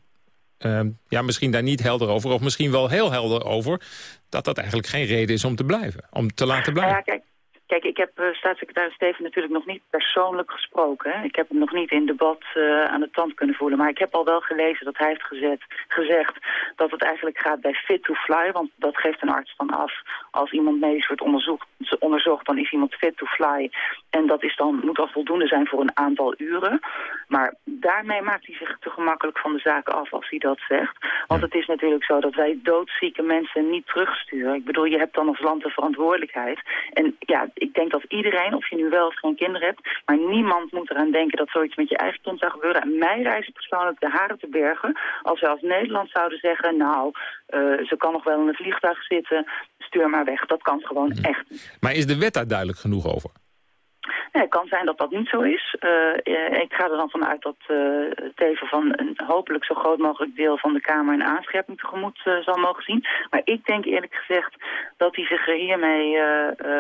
uh, ja, misschien daar niet helder over... of misschien wel heel helder over... dat dat eigenlijk geen reden is om te blijven. Om te laten blijven. Ja, kijk. Kijk, ik heb uh, staatssecretaris Steven natuurlijk nog niet persoonlijk gesproken. Hè. Ik heb hem nog niet in debat uh, aan de tand kunnen voelen. Maar ik heb al wel gelezen dat hij heeft gezet, gezegd dat het eigenlijk gaat bij fit to fly. Want dat geeft een arts dan af. Als iemand medisch wordt onderzocht, onderzocht dan is iemand fit to fly. En dat is dan, moet dan voldoende zijn voor een aantal uren. Maar daarmee maakt hij zich te gemakkelijk van de zaak af als hij dat zegt. Want het is natuurlijk zo dat wij doodzieke mensen niet terugsturen. Ik bedoel, je hebt dan als land de verantwoordelijkheid. En ja, ik denk dat iedereen, of je nu wel of geen kinderen hebt... maar niemand moet eraan denken dat zoiets met je eigen kind zou gebeuren. En mij reizen persoonlijk de haren te bergen... als we als Nederland zouden zeggen... nou, uh, ze kan nog wel in het vliegtuig zitten, stuur maar weg. Dat kan gewoon echt niet. Maar is de wet daar duidelijk genoeg over? Het kan zijn dat dat niet zo is. Uh, ik ga er dan vanuit dat uh, Teven van een hopelijk zo groot mogelijk deel van de Kamer een aanscherping tegemoet uh, zal mogen zien. Maar ik denk eerlijk gezegd dat hij zich er hiermee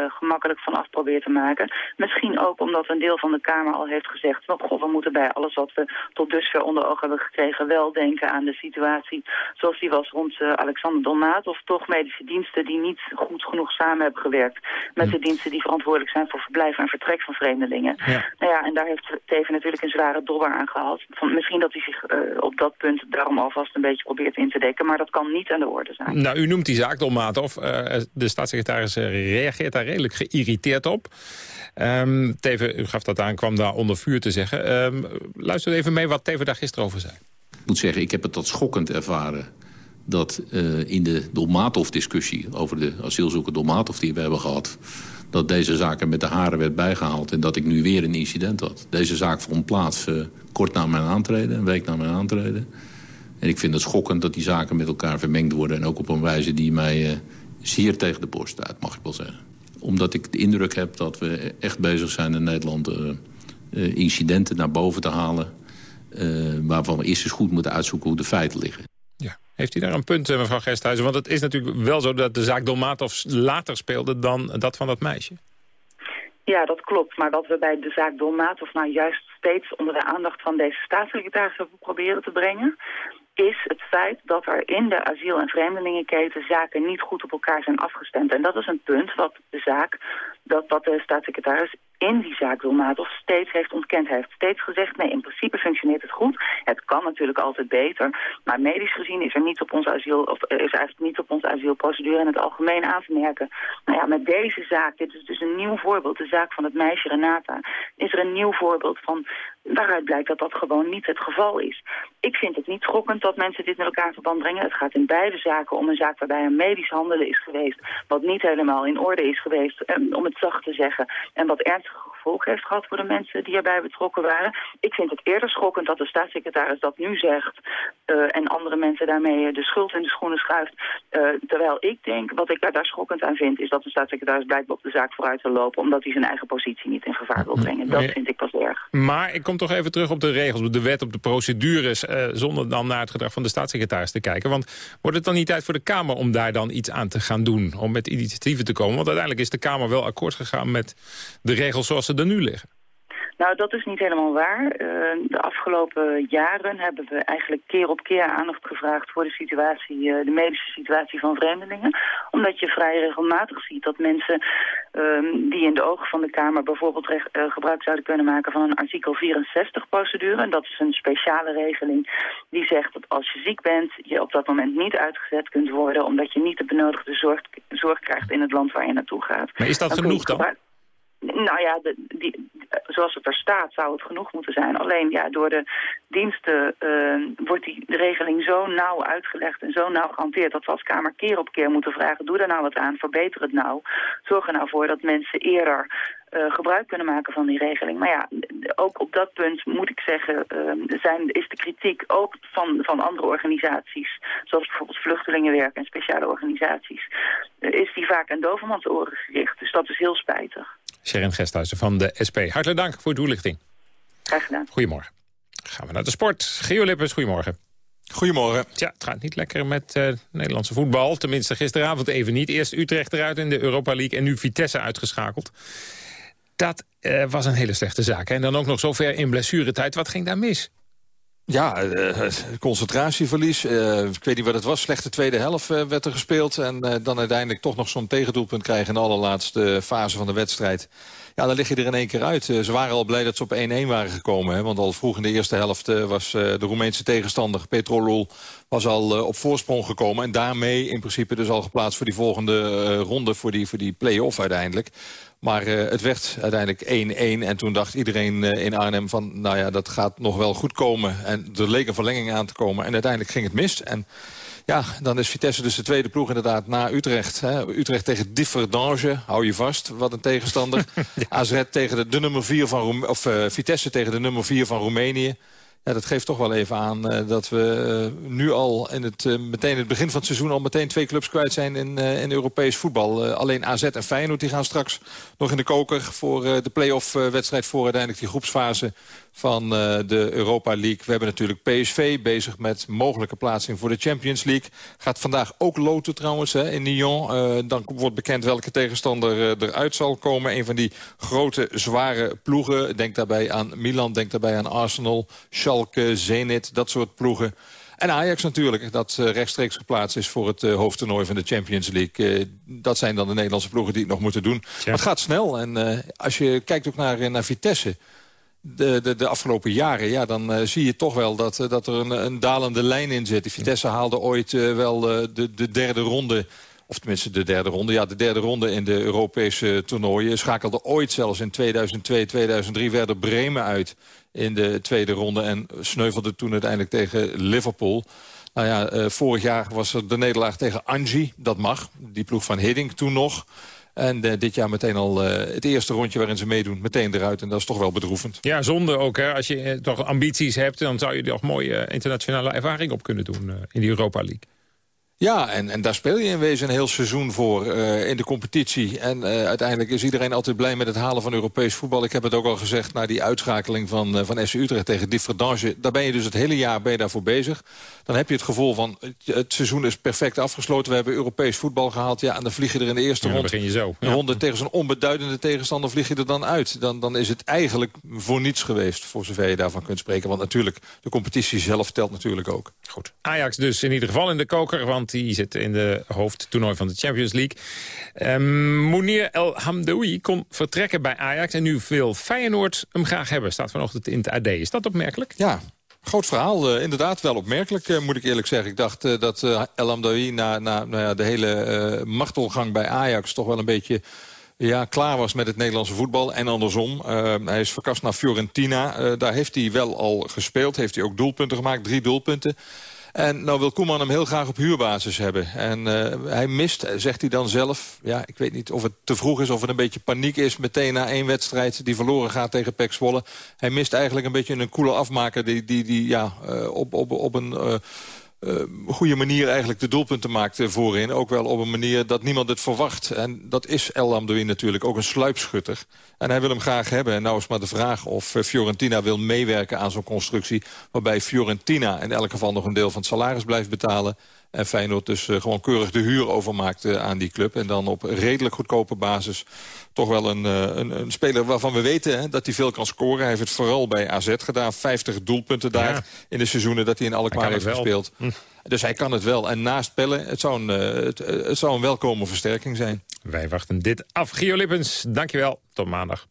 gemakkelijk van af probeert te maken. Misschien ook omdat een deel van de Kamer al heeft gezegd... Nou, goh, we moeten bij alles wat we tot dusver onder ogen hebben gekregen... wel denken aan de situatie zoals die was rond Alexander Dolmaat... of toch medische diensten die niet goed genoeg samen hebben gewerkt... met de diensten die verantwoordelijk zijn voor verblijf en vertrek van vreemdelingen. Ja. Nou ja, en daar heeft Teven natuurlijk een zware dobber aan gehad. Van, misschien dat hij zich uh, op dat punt daarom alvast een beetje probeert in te dekken. Maar dat kan niet aan de orde zijn. Nou, u noemt die zaak Dolmaat of. Uh, de staatssecretaris reageert daar redelijk geïrriteerd op. Um, Teven, u gaf dat aan, kwam daar onder vuur te zeggen. Um, luister even mee wat Teven daar gisteren over zei. Ik moet zeggen, ik heb het dat schokkend ervaren dat uh, in de Dolmatov-discussie... over de asielzoeker Dolmatov die we hebben gehad dat deze zaak er met de haren werd bijgehaald... en dat ik nu weer een incident had. Deze zaak vond plaats uh, kort na mijn aantreden, een week na mijn aantreden. En ik vind het schokkend dat die zaken met elkaar vermengd worden... en ook op een wijze die mij uh, zeer tegen de borst uit, mag ik wel zeggen. Omdat ik de indruk heb dat we echt bezig zijn in Nederland... Uh, incidenten naar boven te halen... waarvan we eerst eens goed moeten uitzoeken hoe de feiten liggen. Heeft u daar een punt, eh, mevrouw Gesthuizen? Want het is natuurlijk wel zo dat de zaak Dolmatov later speelde dan dat van dat meisje. Ja, dat klopt. Maar wat we bij de zaak Dolmatov nou juist steeds onder de aandacht van deze staatssecretaris hebben proberen te brengen is het feit dat er in de asiel- en vreemdelingenketen zaken niet goed op elkaar zijn afgestemd. En dat is een punt wat de zaak, dat, dat de staatssecretaris in die zaak Wilmatov steeds heeft ontkend. Hij heeft steeds gezegd, nee, in principe functioneert het goed. Het kan natuurlijk altijd beter. Maar medisch gezien is er niet op onze asiel, of is er eigenlijk niet op onze asielprocedure in het algemeen aan te merken. Nou ja, met deze zaak, dit is dus een nieuw voorbeeld, de zaak van het meisje Renata, is er een nieuw voorbeeld van waaruit blijkt dat dat gewoon niet het geval is. Ik vind het niet schokkend dat mensen dit met elkaar in verband brengen. Het gaat in beide zaken om een zaak waarbij een medisch handelen is geweest... wat niet helemaal in orde is geweest, om het zacht te zeggen... en wat ernstige gevolgen heeft gehad voor de mensen die erbij betrokken waren. Ik vind het eerder schokkend dat de staatssecretaris dat nu zegt... Uh, en andere mensen daarmee de schuld in de schoenen schuift. Uh, terwijl ik denk, wat ik daar schokkend aan vind... is dat de staatssecretaris blijkbaar op de zaak vooruit wil lopen... omdat hij zijn eigen positie niet in gevaar wil brengen. Dat vind ik pas erg. Maar ik kom toch even terug op de regels, op de wet, op de procedures... Uh, zonder dan naar het gedrag van de staatssecretaris te kijken. Want wordt het dan niet tijd voor de Kamer om daar dan iets aan te gaan doen? Om met initiatieven te komen? Want uiteindelijk is de Kamer wel akkoord gegaan met de regels zoals ze er nu liggen. Nou, dat is niet helemaal waar. Uh, de afgelopen jaren hebben we eigenlijk keer op keer aandacht gevraagd voor de situatie, uh, de medische situatie van vreemdelingen. Omdat je vrij regelmatig ziet dat mensen um, die in de ogen van de Kamer bijvoorbeeld recht, uh, gebruik zouden kunnen maken van een artikel 64 procedure. En dat is een speciale regeling die zegt dat als je ziek bent, je op dat moment niet uitgezet kunt worden omdat je niet de benodigde zorg, zorg krijgt in het land waar je naartoe gaat. Maar is dat dan genoeg dan? Nou ja, de, zoals het er staat zou het genoeg moeten zijn. Alleen ja, door de diensten uh, wordt die de regeling zo nauw uitgelegd en zo nauw gehanteerd... dat we als Kamer keer op keer moeten vragen, doe daar nou wat aan, verbeter het nou. Zorg er nou voor dat mensen eerder uh, gebruik kunnen maken van die regeling. Maar ja, ook op dat punt moet ik zeggen, uh, zijn, is de kritiek ook van, van andere organisaties, zoals bijvoorbeeld vluchtelingenwerk en speciale organisaties, uh, is die vaak aan dovermans oren gericht. Dus dat is heel spijtig. Sharon Gesthuizen van de SP. Hartelijk dank voor de toelichting. Graag gedaan. Goedemorgen. Gaan we naar de sport. Geo Lippens, goedemorgen. Goedemorgen. Ja, het gaat niet lekker met uh, Nederlandse voetbal. Tenminste, gisteravond even niet. Eerst Utrecht eruit in de Europa League en nu Vitesse uitgeschakeld. Dat uh, was een hele slechte zaak. En dan ook nog zo ver in blessuretijd. Wat ging daar mis? Ja, uh, concentratieverlies. Uh, ik weet niet wat het was. Slechte tweede helft uh, werd er gespeeld. En dan uiteindelijk toch nog zo'n tegendoelpunt krijgen... in de allerlaatste fase van de wedstrijd. Ja, dan lig je er in één keer uit. ze waren al blij dat ze op 1-1 waren gekomen. Hè? Want al vroeg in de eerste helft was de Roemeense tegenstander... Petrolul was al op voorsprong gekomen. En daarmee in principe dus al geplaatst voor die volgende ronde... voor die, voor die play-off uiteindelijk. Maar uh, het werd uiteindelijk 1-1. En toen dacht iedereen uh, in Arnhem van... nou ja, dat gaat nog wel goed komen. En er leek een verlenging aan te komen. En uiteindelijk ging het mis. En ja, dan is Vitesse dus de tweede ploeg inderdaad na Utrecht. Hè. Utrecht tegen Differdange, hou je vast, wat een tegenstander. ja. AZ tegen de, de nummer 4 van Roem of uh, Vitesse tegen de nummer 4 van Roemenië. Ja, dat geeft toch wel even aan uh, dat we uh, nu al in het, uh, meteen het begin van het seizoen... al meteen twee clubs kwijt zijn in, in Europees voetbal. alleen AZ en Feyenoord die gaan straks nog in de koker... voor de play-off wedstrijd voor uiteindelijk die groepsfase van uh, de Europa League. We hebben natuurlijk PSV bezig met mogelijke plaatsing voor de Champions League. Gaat vandaag ook loten trouwens hè, in Lyon. Uh, dan wordt bekend welke tegenstander uh, eruit zal komen. Een van die grote, zware ploegen. Denk daarbij aan Milan, denk daarbij aan Arsenal, Schalke, Zenit, dat soort ploegen. En Ajax natuurlijk, dat rechtstreeks geplaatst is voor het hoofdtoernooi van de Champions League. Dat zijn dan de Nederlandse ploegen die het nog moeten doen. Maar het gaat snel en als je kijkt ook naar, naar Vitesse de, de, de afgelopen jaren... Ja, dan uh, zie je toch wel dat, uh, dat er een, een dalende lijn in zit. Vitesse haalde ooit uh, wel de, de derde ronde... Of tenminste de derde ronde. Ja, de derde ronde in de Europese toernooien. Schakelde ooit zelfs in 2002, 2003 werden Bremen uit in de tweede ronde. En sneuvelde toen uiteindelijk tegen Liverpool. Nou ja, vorig jaar was er de nederlaag tegen Angie. Dat mag. Die ploeg van Hiddink toen nog. En uh, dit jaar meteen al uh, het eerste rondje waarin ze meedoen, meteen eruit. En dat is toch wel bedroevend. Ja, zonde ook. Hè. Als je uh, toch ambities hebt, dan zou je toch mooie internationale ervaring op kunnen doen in die Europa League. Ja, en, en daar speel je in wezen een heel seizoen voor uh, in de competitie. En uh, uiteindelijk is iedereen altijd blij met het halen van Europees voetbal. Ik heb het ook al gezegd na die uitschakeling van, uh, van SC Utrecht tegen Differdange. Daar ben je dus het hele jaar je daarvoor bezig. Dan heb je het gevoel van het seizoen is perfect afgesloten. We hebben Europees voetbal gehaald. Ja, en dan vlieg je er in de eerste ja, ronde. begin je zo. Ja. ronde tegen zo'n onbeduidende tegenstander vlieg je er dan uit. Dan, dan is het eigenlijk voor niets geweest, voor zover je daarvan kunt spreken. Want natuurlijk, de competitie zelf telt natuurlijk ook. Goed. Ajax dus in ieder geval in de koker, want die zit in de hoofdtoernooi van de Champions League. Um, Mounir El Hamdoui kon vertrekken bij Ajax en nu wil Feyenoord hem graag hebben. Staat vanochtend in het AD. Is dat opmerkelijk? Ja, Groot verhaal, uh, inderdaad wel opmerkelijk, uh, moet ik eerlijk zeggen. Ik dacht uh, dat El Hamdoui na, na nou ja, de hele martelgang bij Ajax... toch wel een beetje ja, klaar was met het Nederlandse voetbal en andersom. hij is verkast naar Fiorentina. daar heeft hij wel al gespeeld, heeft hij ook doelpunten gemaakt, drie doelpunten. En nou wil Koeman hem heel graag op huurbasis hebben. En uh, hij mist, zegt hij dan zelf... ja, ik weet niet of het te vroeg is of het een beetje paniek is... meteen na één wedstrijd die verloren gaat tegen Pek Zwolle. Hij mist eigenlijk een beetje een koele afmaker... die, die, die ja, uh, op, op, op een... Uh, goede manier eigenlijk de doelpunten maakte voorin. Ook wel op een manier dat niemand het verwacht. En dat is El Amdoui natuurlijk ook een sluipschutter. En hij wil hem graag hebben. En nou is maar de vraag of Fiorentina wil meewerken aan zo'n constructie... waarbij Fiorentina in elk geval nog een deel van het salaris blijft betalen... En Feyenoord dus uh, gewoon keurig de huur overmaakt uh, aan die club. En dan op redelijk goedkope basis toch wel een, uh, een, een, speler waarvan we weten hè, dat hij veel kan scoren. Hij heeft het vooral bij AZ gedaan. 50 doelpunten daar ja. in de seizoenen dat hij in Alkmaar heeft gespeeld. Hm. Dus hij kan het wel. En naast Pellen, het zou een, het, het zou een welkome versterking zijn. Wij wachten dit af. Gio Lippens, dankjewel. Tot maandag.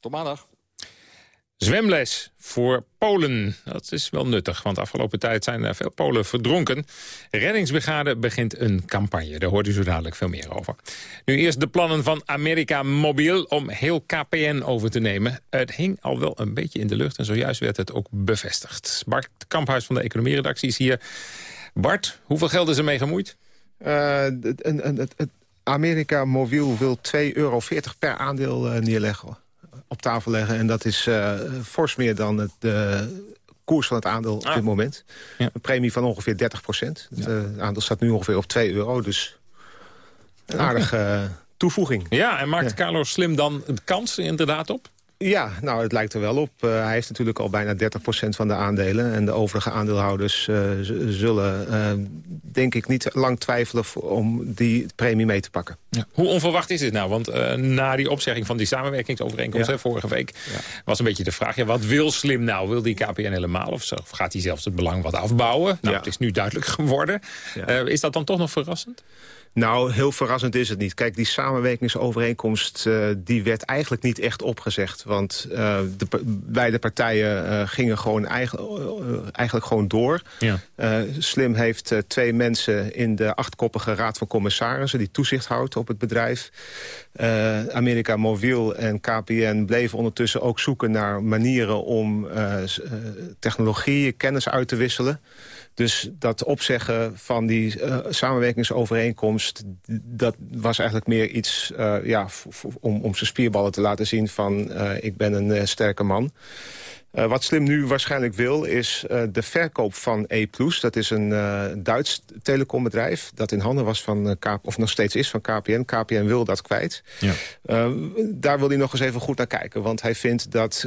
Tot maandag. Zwemles voor Polen. Dat is wel nuttig, want de afgelopen tijd zijn er veel Polen verdronken. Reddingsbrigade begint een campagne. Daar hoort u zo dadelijk veel meer over. Nu eerst de plannen van America Mobiel om heel KPN over te nemen. Het hing al wel een beetje in de lucht en zojuist werd het ook bevestigd. Bart Kamphuis van de economieredactie is hier. Bart, hoeveel geld is er mee gemoeid? Uh, het America Mobiel wil 2,40 euro per aandeel uh, neerleggen op tafel leggen. En dat is uh, fors meer dan het, de koers van het aandeel op dit ah. moment. Een premie van ongeveer 30 procent. Het uh, aandeel staat nu ongeveer op 2 euro. Dus een aardige toevoeging. Ja, en maakt Carlos Slim dan een kans inderdaad op? Ja, nou, het lijkt er wel op. Uh, hij heeft natuurlijk al bijna 30% van de aandelen. En de overige aandeelhouders uh, zullen, uh, denk ik, niet lang twijfelen... om die premie mee te pakken. Ja. Hoe onverwacht is dit nou? Want na die opzegging van die samenwerkingsovereenkomst hè, vorige week... Ja. was een beetje de vraag, ja, wat wil Slim nou? Wil die KPN helemaal? Of, of gaat hij zelfs het belang wat afbouwen? Nou, het is nu duidelijk geworden. is dat dan toch nog verrassend? Nou, heel verrassend is het niet. Kijk, die samenwerkingsovereenkomst uh, die werd eigenlijk niet echt opgezegd. Want uh, de, beide partijen uh, gingen gewoon eigen, eigenlijk gewoon door. Ja. Slim heeft twee mensen in de achtkoppige raad van commissarissen... die toezicht houdt op het bedrijf. America Mobiel en KPN bleven ondertussen ook zoeken naar manieren... om technologie, kennis uit te wisselen. Dus dat opzeggen van die uh, samenwerkingsovereenkomst... dat was eigenlijk meer iets uh, ja, om, om zijn spierballen te laten zien van... Uh, ik ben een sterke man. Uh, wat Slim nu waarschijnlijk wil, is uh, de verkoop van E+. Dat is een uh, Duits telecombedrijf dat in handen was van, KP, of nog steeds is van KPN. KPN wil dat kwijt. Ja. daar wil hij nog eens even goed naar kijken. Want hij vindt dat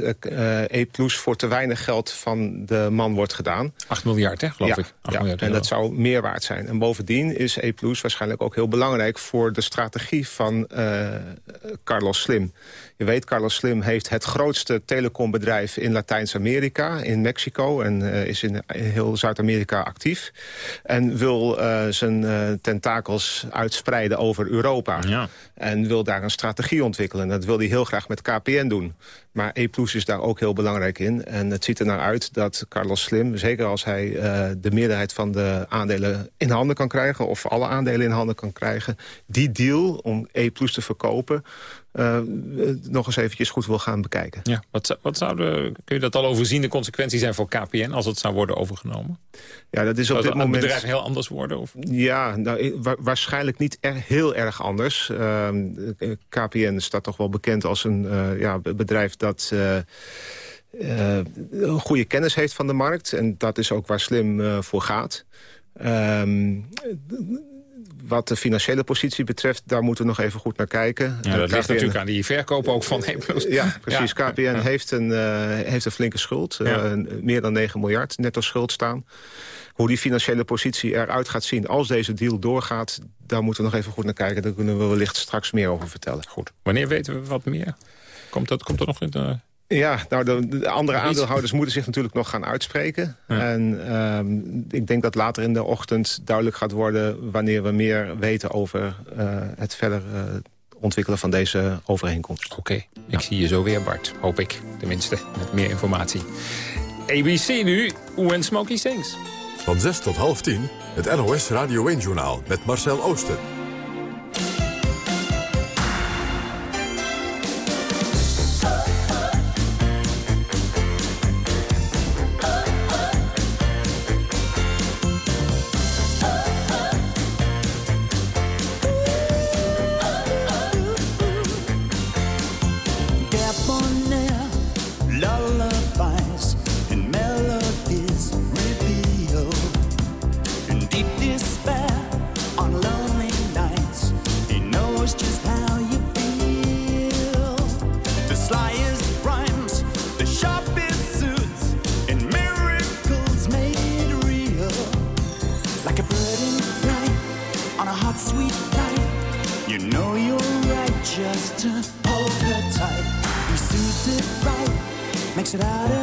E+, voor te weinig geld van de man wordt gedaan. 8 miljard, hè, geloof ik. 8 ja, miljard en dat zou meer waard zijn. En bovendien is E+, waarschijnlijk ook heel belangrijk... voor de strategie van Carlos Slim. Je weet, Carlos Slim heeft het grootste telecombedrijf in Latijns-Amerika, in Mexico... en uh, is in heel Zuid-Amerika actief. En wil uh, zijn uh, tentakels uitspreiden over Europa. Ja. En wil daar een strategie ontwikkelen. Dat wil hij heel graag met KPN doen. Maar E Plus is daar ook heel belangrijk in. En het ziet er naar uit dat Carlos Slim, zeker als hij uh, de meerderheid van de aandelen in handen kan krijgen... of alle aandelen in handen kan krijgen, die deal om E Plus te verkopen... Uh, nog eens eventjes goed wil gaan bekijken. Ja, wat, wat zouden, kun je dat al overzien, de consequenties zijn voor KPN... als het zou worden overgenomen? Ja, dat is op dit moment... het bedrijf heel anders worden? Of? Ja, nou, wa waarschijnlijk niet er, heel erg anders. Uh, ehm, KPN staat toch wel bekend als een uh, ja, bedrijf dat... Uh, uh, goede kennis heeft van de markt. En dat is ook waar Slim uh, voor gaat. Um, wat de financiële positie betreft, daar moeten we nog even goed naar kijken. Ja, dat KPN... ligt natuurlijk aan die verkoop ook van Ja, precies. Ja. KPN Heeft, een, uh, heeft een flinke schuld. Uh, meer dan 9 miljard netto schuld staan. Hoe die financiële positie eruit gaat zien als deze deal doorgaat... daar moeten we nog even goed naar kijken. Daar kunnen we wellicht straks meer over vertellen. Goed. Wanneer weten we wat meer? Komt dat, komt dat nog in de... Ja, nou, de, andere aandeelhouders moeten zich natuurlijk nog gaan uitspreken. En um, ik denk dat later in de ochtend duidelijk gaat worden... wanneer we meer weten over uh, het verder uh, ontwikkelen van deze overeenkomst. Oké, ik zie je zo weer, Bart. Hoop ik, tenminste, met meer informatie. ABC nu, When Smokey Sings. Van 6 tot half 10, het NOS Radio 1-journaal met Marcel Ooster. should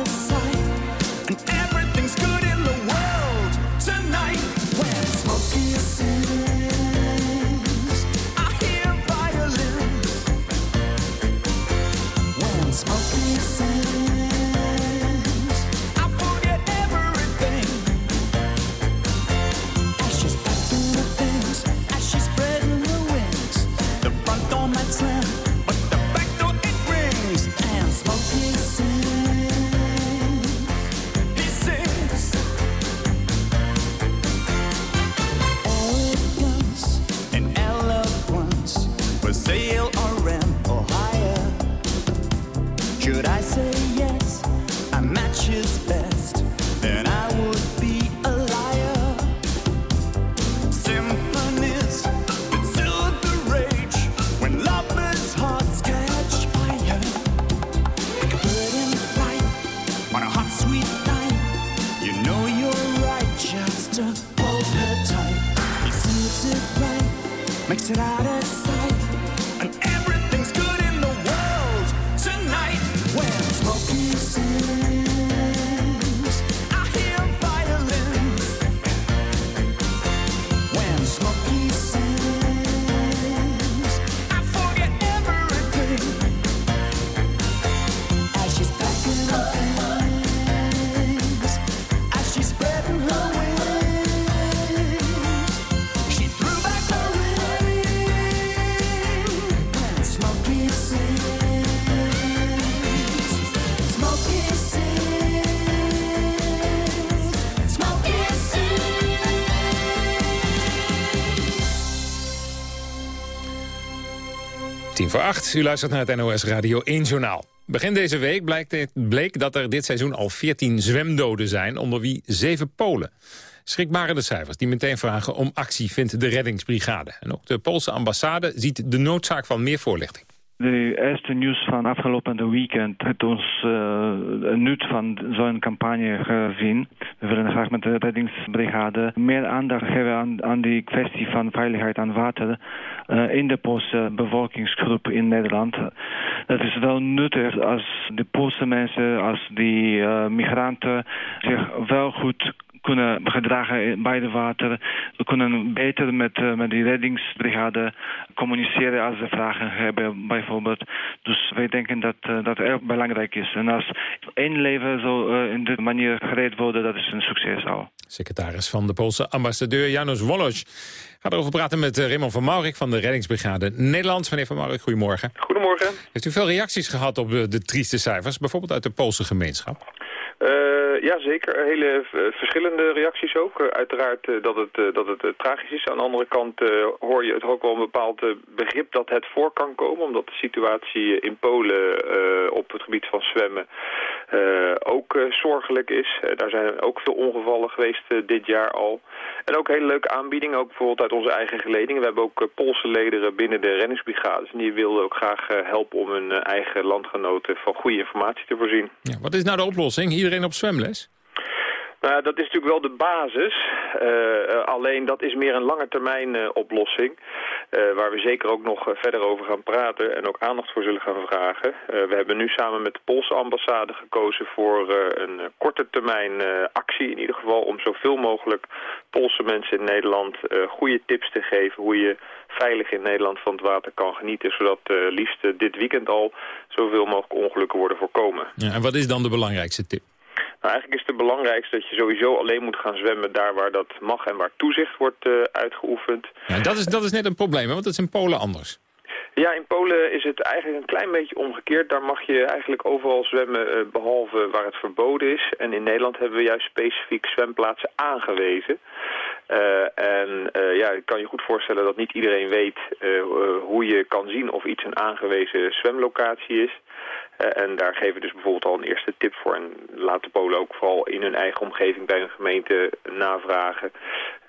Tien voor acht, u luistert naar het NOS Radio 1 Journaal. Begin deze week bleek dat er dit seizoen al 14 zwemdoden zijn, onder wie zeven Polen. Schrikbarende cijfers die meteen vragen om actie vindt de reddingsbrigade. En ook de Poolse ambassade ziet de noodzaak van meer voorlichting. De eerste nieuws van afgelopen weekend heeft ons uh, nut van zo'n campagne gezien. We willen graag met de reddingsbrigade meer aandacht geven aan, aan die kwestie van veiligheid aan water uh, in de Poolse bevolkingsgroep in Nederland. Het is wel nuttig als de Poolse mensen, als die uh, migranten zich wel goed kunnen gedragen bij het water. We kunnen beter met, uh, met die reddingsbrigade communiceren als ze vragen hebben bijvoorbeeld. Dus wij denken dat uh, dat erg belangrijk is. En als één leven zo uh, in dit manier gered wordt, dat is een succes al. Secretaris van de Poolse ambassadeur Janusz Wolosz gaat erover praten met Raymond van Maurik van de reddingsbrigade Nederland. Meneer van Maurik, goedemorgen. Goedemorgen. Heeft u veel reacties gehad op de, de trieste cijfers, bijvoorbeeld uit de Poolse gemeenschap? Uh, ja, zeker. Hele verschillende reacties ook. Uh, uiteraard dat het, dat het tragisch is. Aan de andere kant hoor je het ook wel een bepaald begrip dat het voor kan komen. Omdat de situatie in Polen op het gebied van zwemmen ook zorgelijk is. daar zijn ook veel ongevallen geweest dit jaar al. En ook hele leuke aanbiedingen, ook bijvoorbeeld uit onze eigen geledingen. We hebben ook Poolse lederen binnen de reddingsbrigades. En die wilden ook graag helpen om hun eigen landgenoten van goede informatie te voorzien. Ja, wat is nou de oplossing? Iedereen op zwemles? Nou, dat is natuurlijk wel de basis. Uh, alleen dat is meer een lange termijn uh, oplossing. Waar we zeker ook nog verder over gaan praten en ook aandacht voor zullen gaan vragen. we hebben nu samen met de Poolse ambassade gekozen voor een korte termijn actie. In ieder geval om zoveel mogelijk Poolse mensen in Nederland goede tips te geven hoe je veilig in Nederland van het water kan genieten. Zodat liefst dit weekend al zoveel mogelijk ongelukken worden voorkomen. Ja, en wat is dan de belangrijkste tip? Nou, eigenlijk is het belangrijkste dat je sowieso alleen moet gaan zwemmen daar waar dat mag en waar toezicht wordt uh, uitgeoefend. Ja, dat, is, dat is net een probleem, hè? want dat is in Polen anders. Ja, in Polen is het eigenlijk een klein beetje omgekeerd. Daar mag je eigenlijk overal zwemmen uh, behalve waar het verboden is. En in Nederland hebben we juist specifiek zwemplaatsen aangewezen. Uh, en uh, ja, ik kan je goed voorstellen dat niet iedereen weet hoe je kan zien of iets een aangewezen zwemlocatie is. Uh, en daar geven we dus bijvoorbeeld al een eerste tip voor. En laat de Polen ook vooral in hun eigen omgeving bij hun gemeente navragen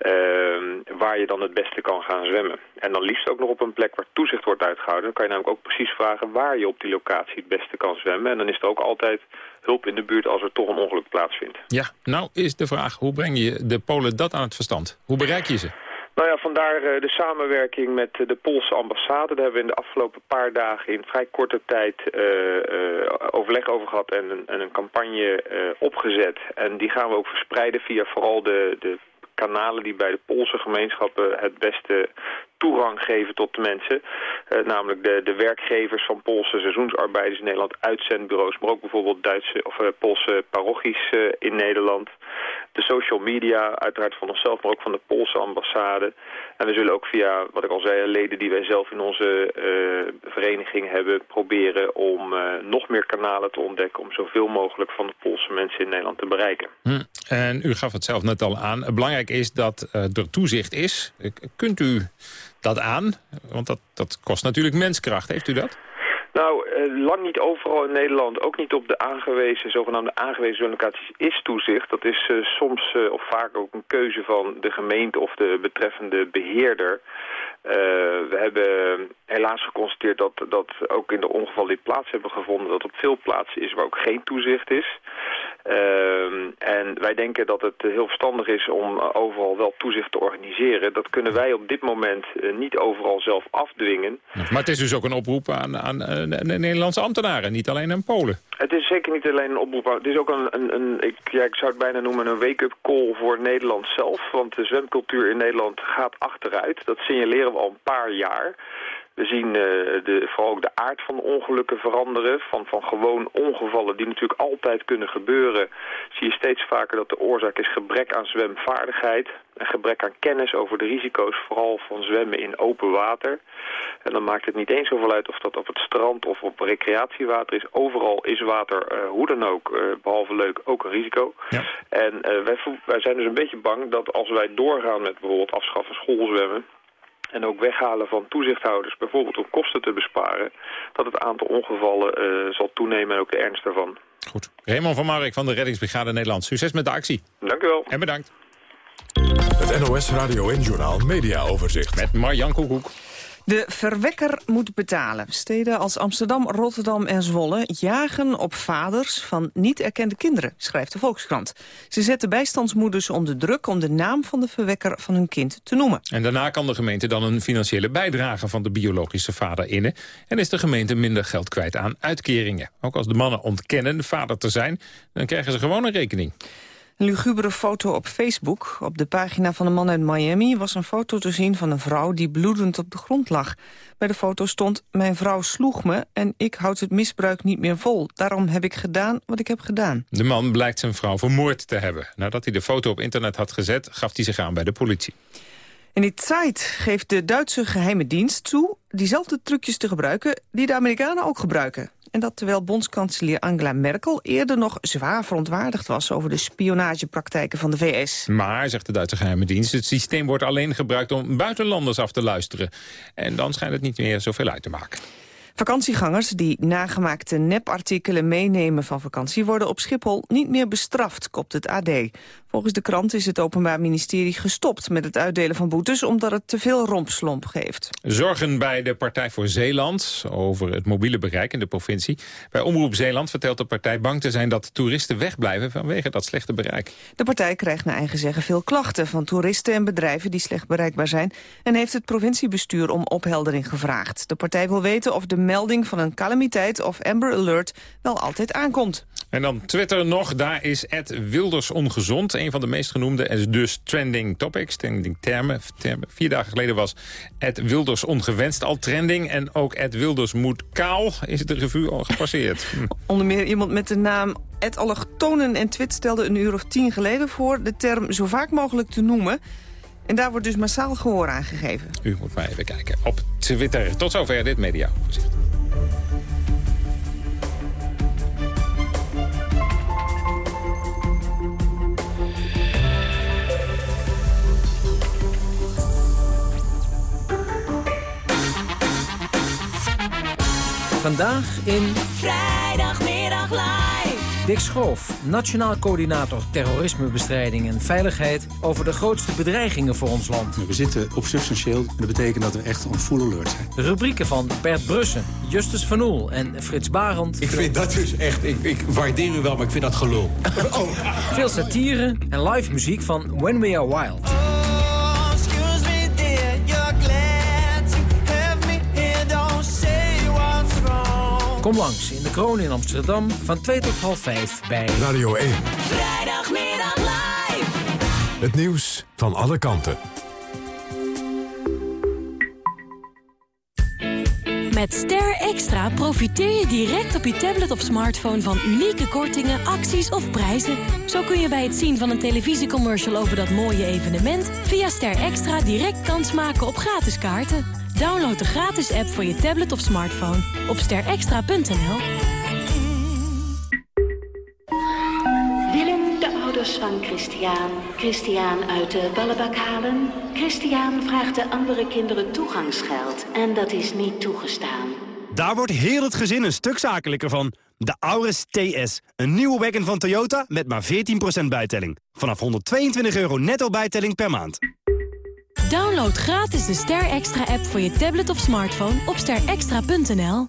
uh, waar je dan het beste kan gaan zwemmen. En dan liefst ook nog op een plek waar toezicht wordt uitgehouden. Dan kan je namelijk ook precies vragen waar je op die locatie het beste kan zwemmen. En dan is er ook altijd hulp in de buurt als er toch een ongeluk plaatsvindt. Ja, nou is de vraag, hoe breng je de Polen dat aan het verstand? Hoe bereik je ze? Nou ja, vandaar de samenwerking met de Poolse ambassade. Daar hebben we in de afgelopen paar dagen in vrij korte tijd uh, overleg over gehad en een, en een campagne opgezet. En die gaan we ook verspreiden via vooral de, de kanalen die bij de Poolse gemeenschappen het beste toegang geven tot de mensen. Namelijk de, de werkgevers van Poolse seizoensarbeiders in Nederland, uitzendbureaus, maar ook bijvoorbeeld Duitse of Poolse parochies in Nederland. De social media, uiteraard van onszelf, maar ook van de Poolse ambassade. En we zullen ook via, wat ik al zei, leden die wij zelf in onze vereniging hebben, proberen om nog meer kanalen te ontdekken om zoveel mogelijk van de Poolse mensen in Nederland te bereiken. Hm. En u gaf het zelf net al aan. Belangrijk is dat er toezicht is. Kunt u dat aan? Want dat, dat kost natuurlijk menskracht. Heeft u dat? Nou, eh, lang niet overal in Nederland, ook niet op de aangewezen, zogenaamde aangewezen locaties, is toezicht. Dat is eh, soms eh, of vaak ook een keuze van de gemeente of de betreffende beheerder. Eh, we hebben helaas geconstateerd dat, dat ook in de ongevallen die plaats hebben gevonden... dat op veel plaatsen is waar ook geen toezicht is. Ehm, en wij denken dat het heel verstandig is om overal wel toezicht te organiseren. Dat kunnen wij op dit moment eh, niet overal zelf afdwingen. Maar het is dus ook een oproep aan, aan eh, de Nederlandse ambtenaren, niet alleen aan Polen. Het is zeker niet alleen een oproep. Het is ook een, een, een ik, ja, ik zou het bijna noemen een wake-up call voor Nederland zelf. Want de zwemcultuur in Nederland gaat achteruit. Dat signaleren we al een paar jaar. We zien uh, de, vooral ook de aard van de ongelukken veranderen. Van, van gewoon ongevallen die natuurlijk altijd kunnen gebeuren. Zie je steeds vaker dat de oorzaak is gebrek aan zwemvaardigheid. En gebrek aan kennis over de risico's vooral van zwemmen in open water. En dan maakt het niet eens zoveel uit of dat op het strand of op recreatiewater is. Overal is water, uh, hoe dan ook, uh, behalve leuk, ook een risico. Ja. En wij, wij zijn dus een beetje bang dat als wij doorgaan met bijvoorbeeld afschaffen schoolzwemmen en ook weghalen van toezichthouders, bijvoorbeeld om kosten te besparen, dat het aantal ongevallen uh, zal toenemen en ook de ernst daarvan. Goed. Raymond van Mark van de Reddingsbrigade Nederland. Succes met de actie. Dank u wel. En bedankt. Het NOS Radio en Journal Media Overzicht. Met Marjan Koekoek. De verwekker moet betalen. Steden als Amsterdam, Rotterdam en Zwolle jagen op vaders van niet erkende kinderen, schrijft de Volkskrant. Ze zetten bijstandsmoeders onder druk om de naam van de verwekker van hun kind te noemen. En daarna kan de gemeente dan een financiële bijdrage van de biologische vader innen. En is de gemeente minder geld kwijt aan uitkeringen. Ook als de mannen ontkennen vader te zijn, dan krijgen ze gewoon een rekening. Een lugubere foto op Facebook. Op de pagina van een man uit Miami was een foto te zien van een vrouw die bloedend op de grond lag. Bij de foto stond, mijn vrouw sloeg me en ik houd het misbruik niet meer vol. Daarom heb ik gedaan wat ik heb gedaan. De man blijkt zijn vrouw vermoord te hebben. Nadat hij de foto op internet had gezet, gaf hij zich aan bij de politie. In die Zeit geeft de Duitse geheime dienst toe diezelfde trucjes te gebruiken die de Amerikanen ook gebruiken. En dat terwijl bondskanselier Angela Merkel eerder nog zwaar verontwaardigd was over de spionagepraktijken van de VS. Maar, zegt de Duitse geheime dienst, het systeem wordt alleen gebruikt om buitenlanders af te luisteren. En dan schijnt het niet meer zoveel uit te maken. Vakantiegangers die nagemaakte nepartikelen meenemen van vakantie... worden op Schiphol niet meer bestraft, kopt het AD. Volgens de krant is het Openbaar Ministerie gestopt met het uitdelen van boetes... omdat het te veel rompslomp geeft. Zorgen bij de Partij voor Zeeland over het mobiele bereik in de provincie. Bij Omroep Zeeland vertelt de partij bang te zijn dat toeristen wegblijven... vanwege dat slechte bereik. De partij krijgt naar eigen zeggen veel klachten van toeristen en bedrijven... die slecht bereikbaar zijn en heeft het provinciebestuur om opheldering gevraagd. De partij wil weten of de melding van een calamiteit of Amber Alert wel altijd aankomt. En dan Twitter nog, daar is Ed Wilders ongezond. Een van de meest genoemde en dus trending topics, trending termen. termen. Vier dagen geleden was Ed Wilders ongewenst al trending. En ook Ed Wilders moet kaal, is de revue al gepasseerd. Hm. Onder meer iemand met de naam Ed Allochtonen en Twit stelde een uur of tien geleden voor... de term zo vaak mogelijk te noemen... En daar wordt dus massaal gehoor aan gegeven. U moet maar even kijken op Twitter. Tot zover dit media overzicht. Vandaag in... Vrijdagmiddag live. Dick Schoof, Nationaal Coördinator Terrorismebestrijding en Veiligheid... over de grootste bedreigingen voor ons land. We zitten op substantieel. Dat betekent dat we echt on full alert zijn. De rubrieken van Bert Brussen, Justus Van Oel en Frits Barend. Ik vind dat dus echt... Ik, ik waardeer u wel, maar ik vind dat gelul. Oh. Veel satire en live muziek van When We Are Wild. Kom langs in de Kroon in Amsterdam van 2 tot half 5 bij Radio 1. Vrijdagmiddag live. Het nieuws van alle kanten. Met Ster Extra profiteer je direct op je tablet of smartphone van unieke kortingen, acties of prijzen. Zo kun je bij het zien van een televisiecommercial over dat mooie evenement... via Ster Extra direct kans maken op gratis kaarten. Download de gratis app voor je tablet of smartphone op sterextra.nl. Willem, de ouders van Christian. Christian uit de ballenbak halen. Christian vraagt de andere kinderen toegangsgeld en dat is niet toegestaan. Daar wordt heel het gezin een stuk zakelijker van. De Auris TS, een nieuwe wagon van Toyota met maar 14% bijtelling. Vanaf 122 euro netto bijtelling per maand. Download gratis de Ster Extra app voor je tablet of smartphone op sterextra.nl.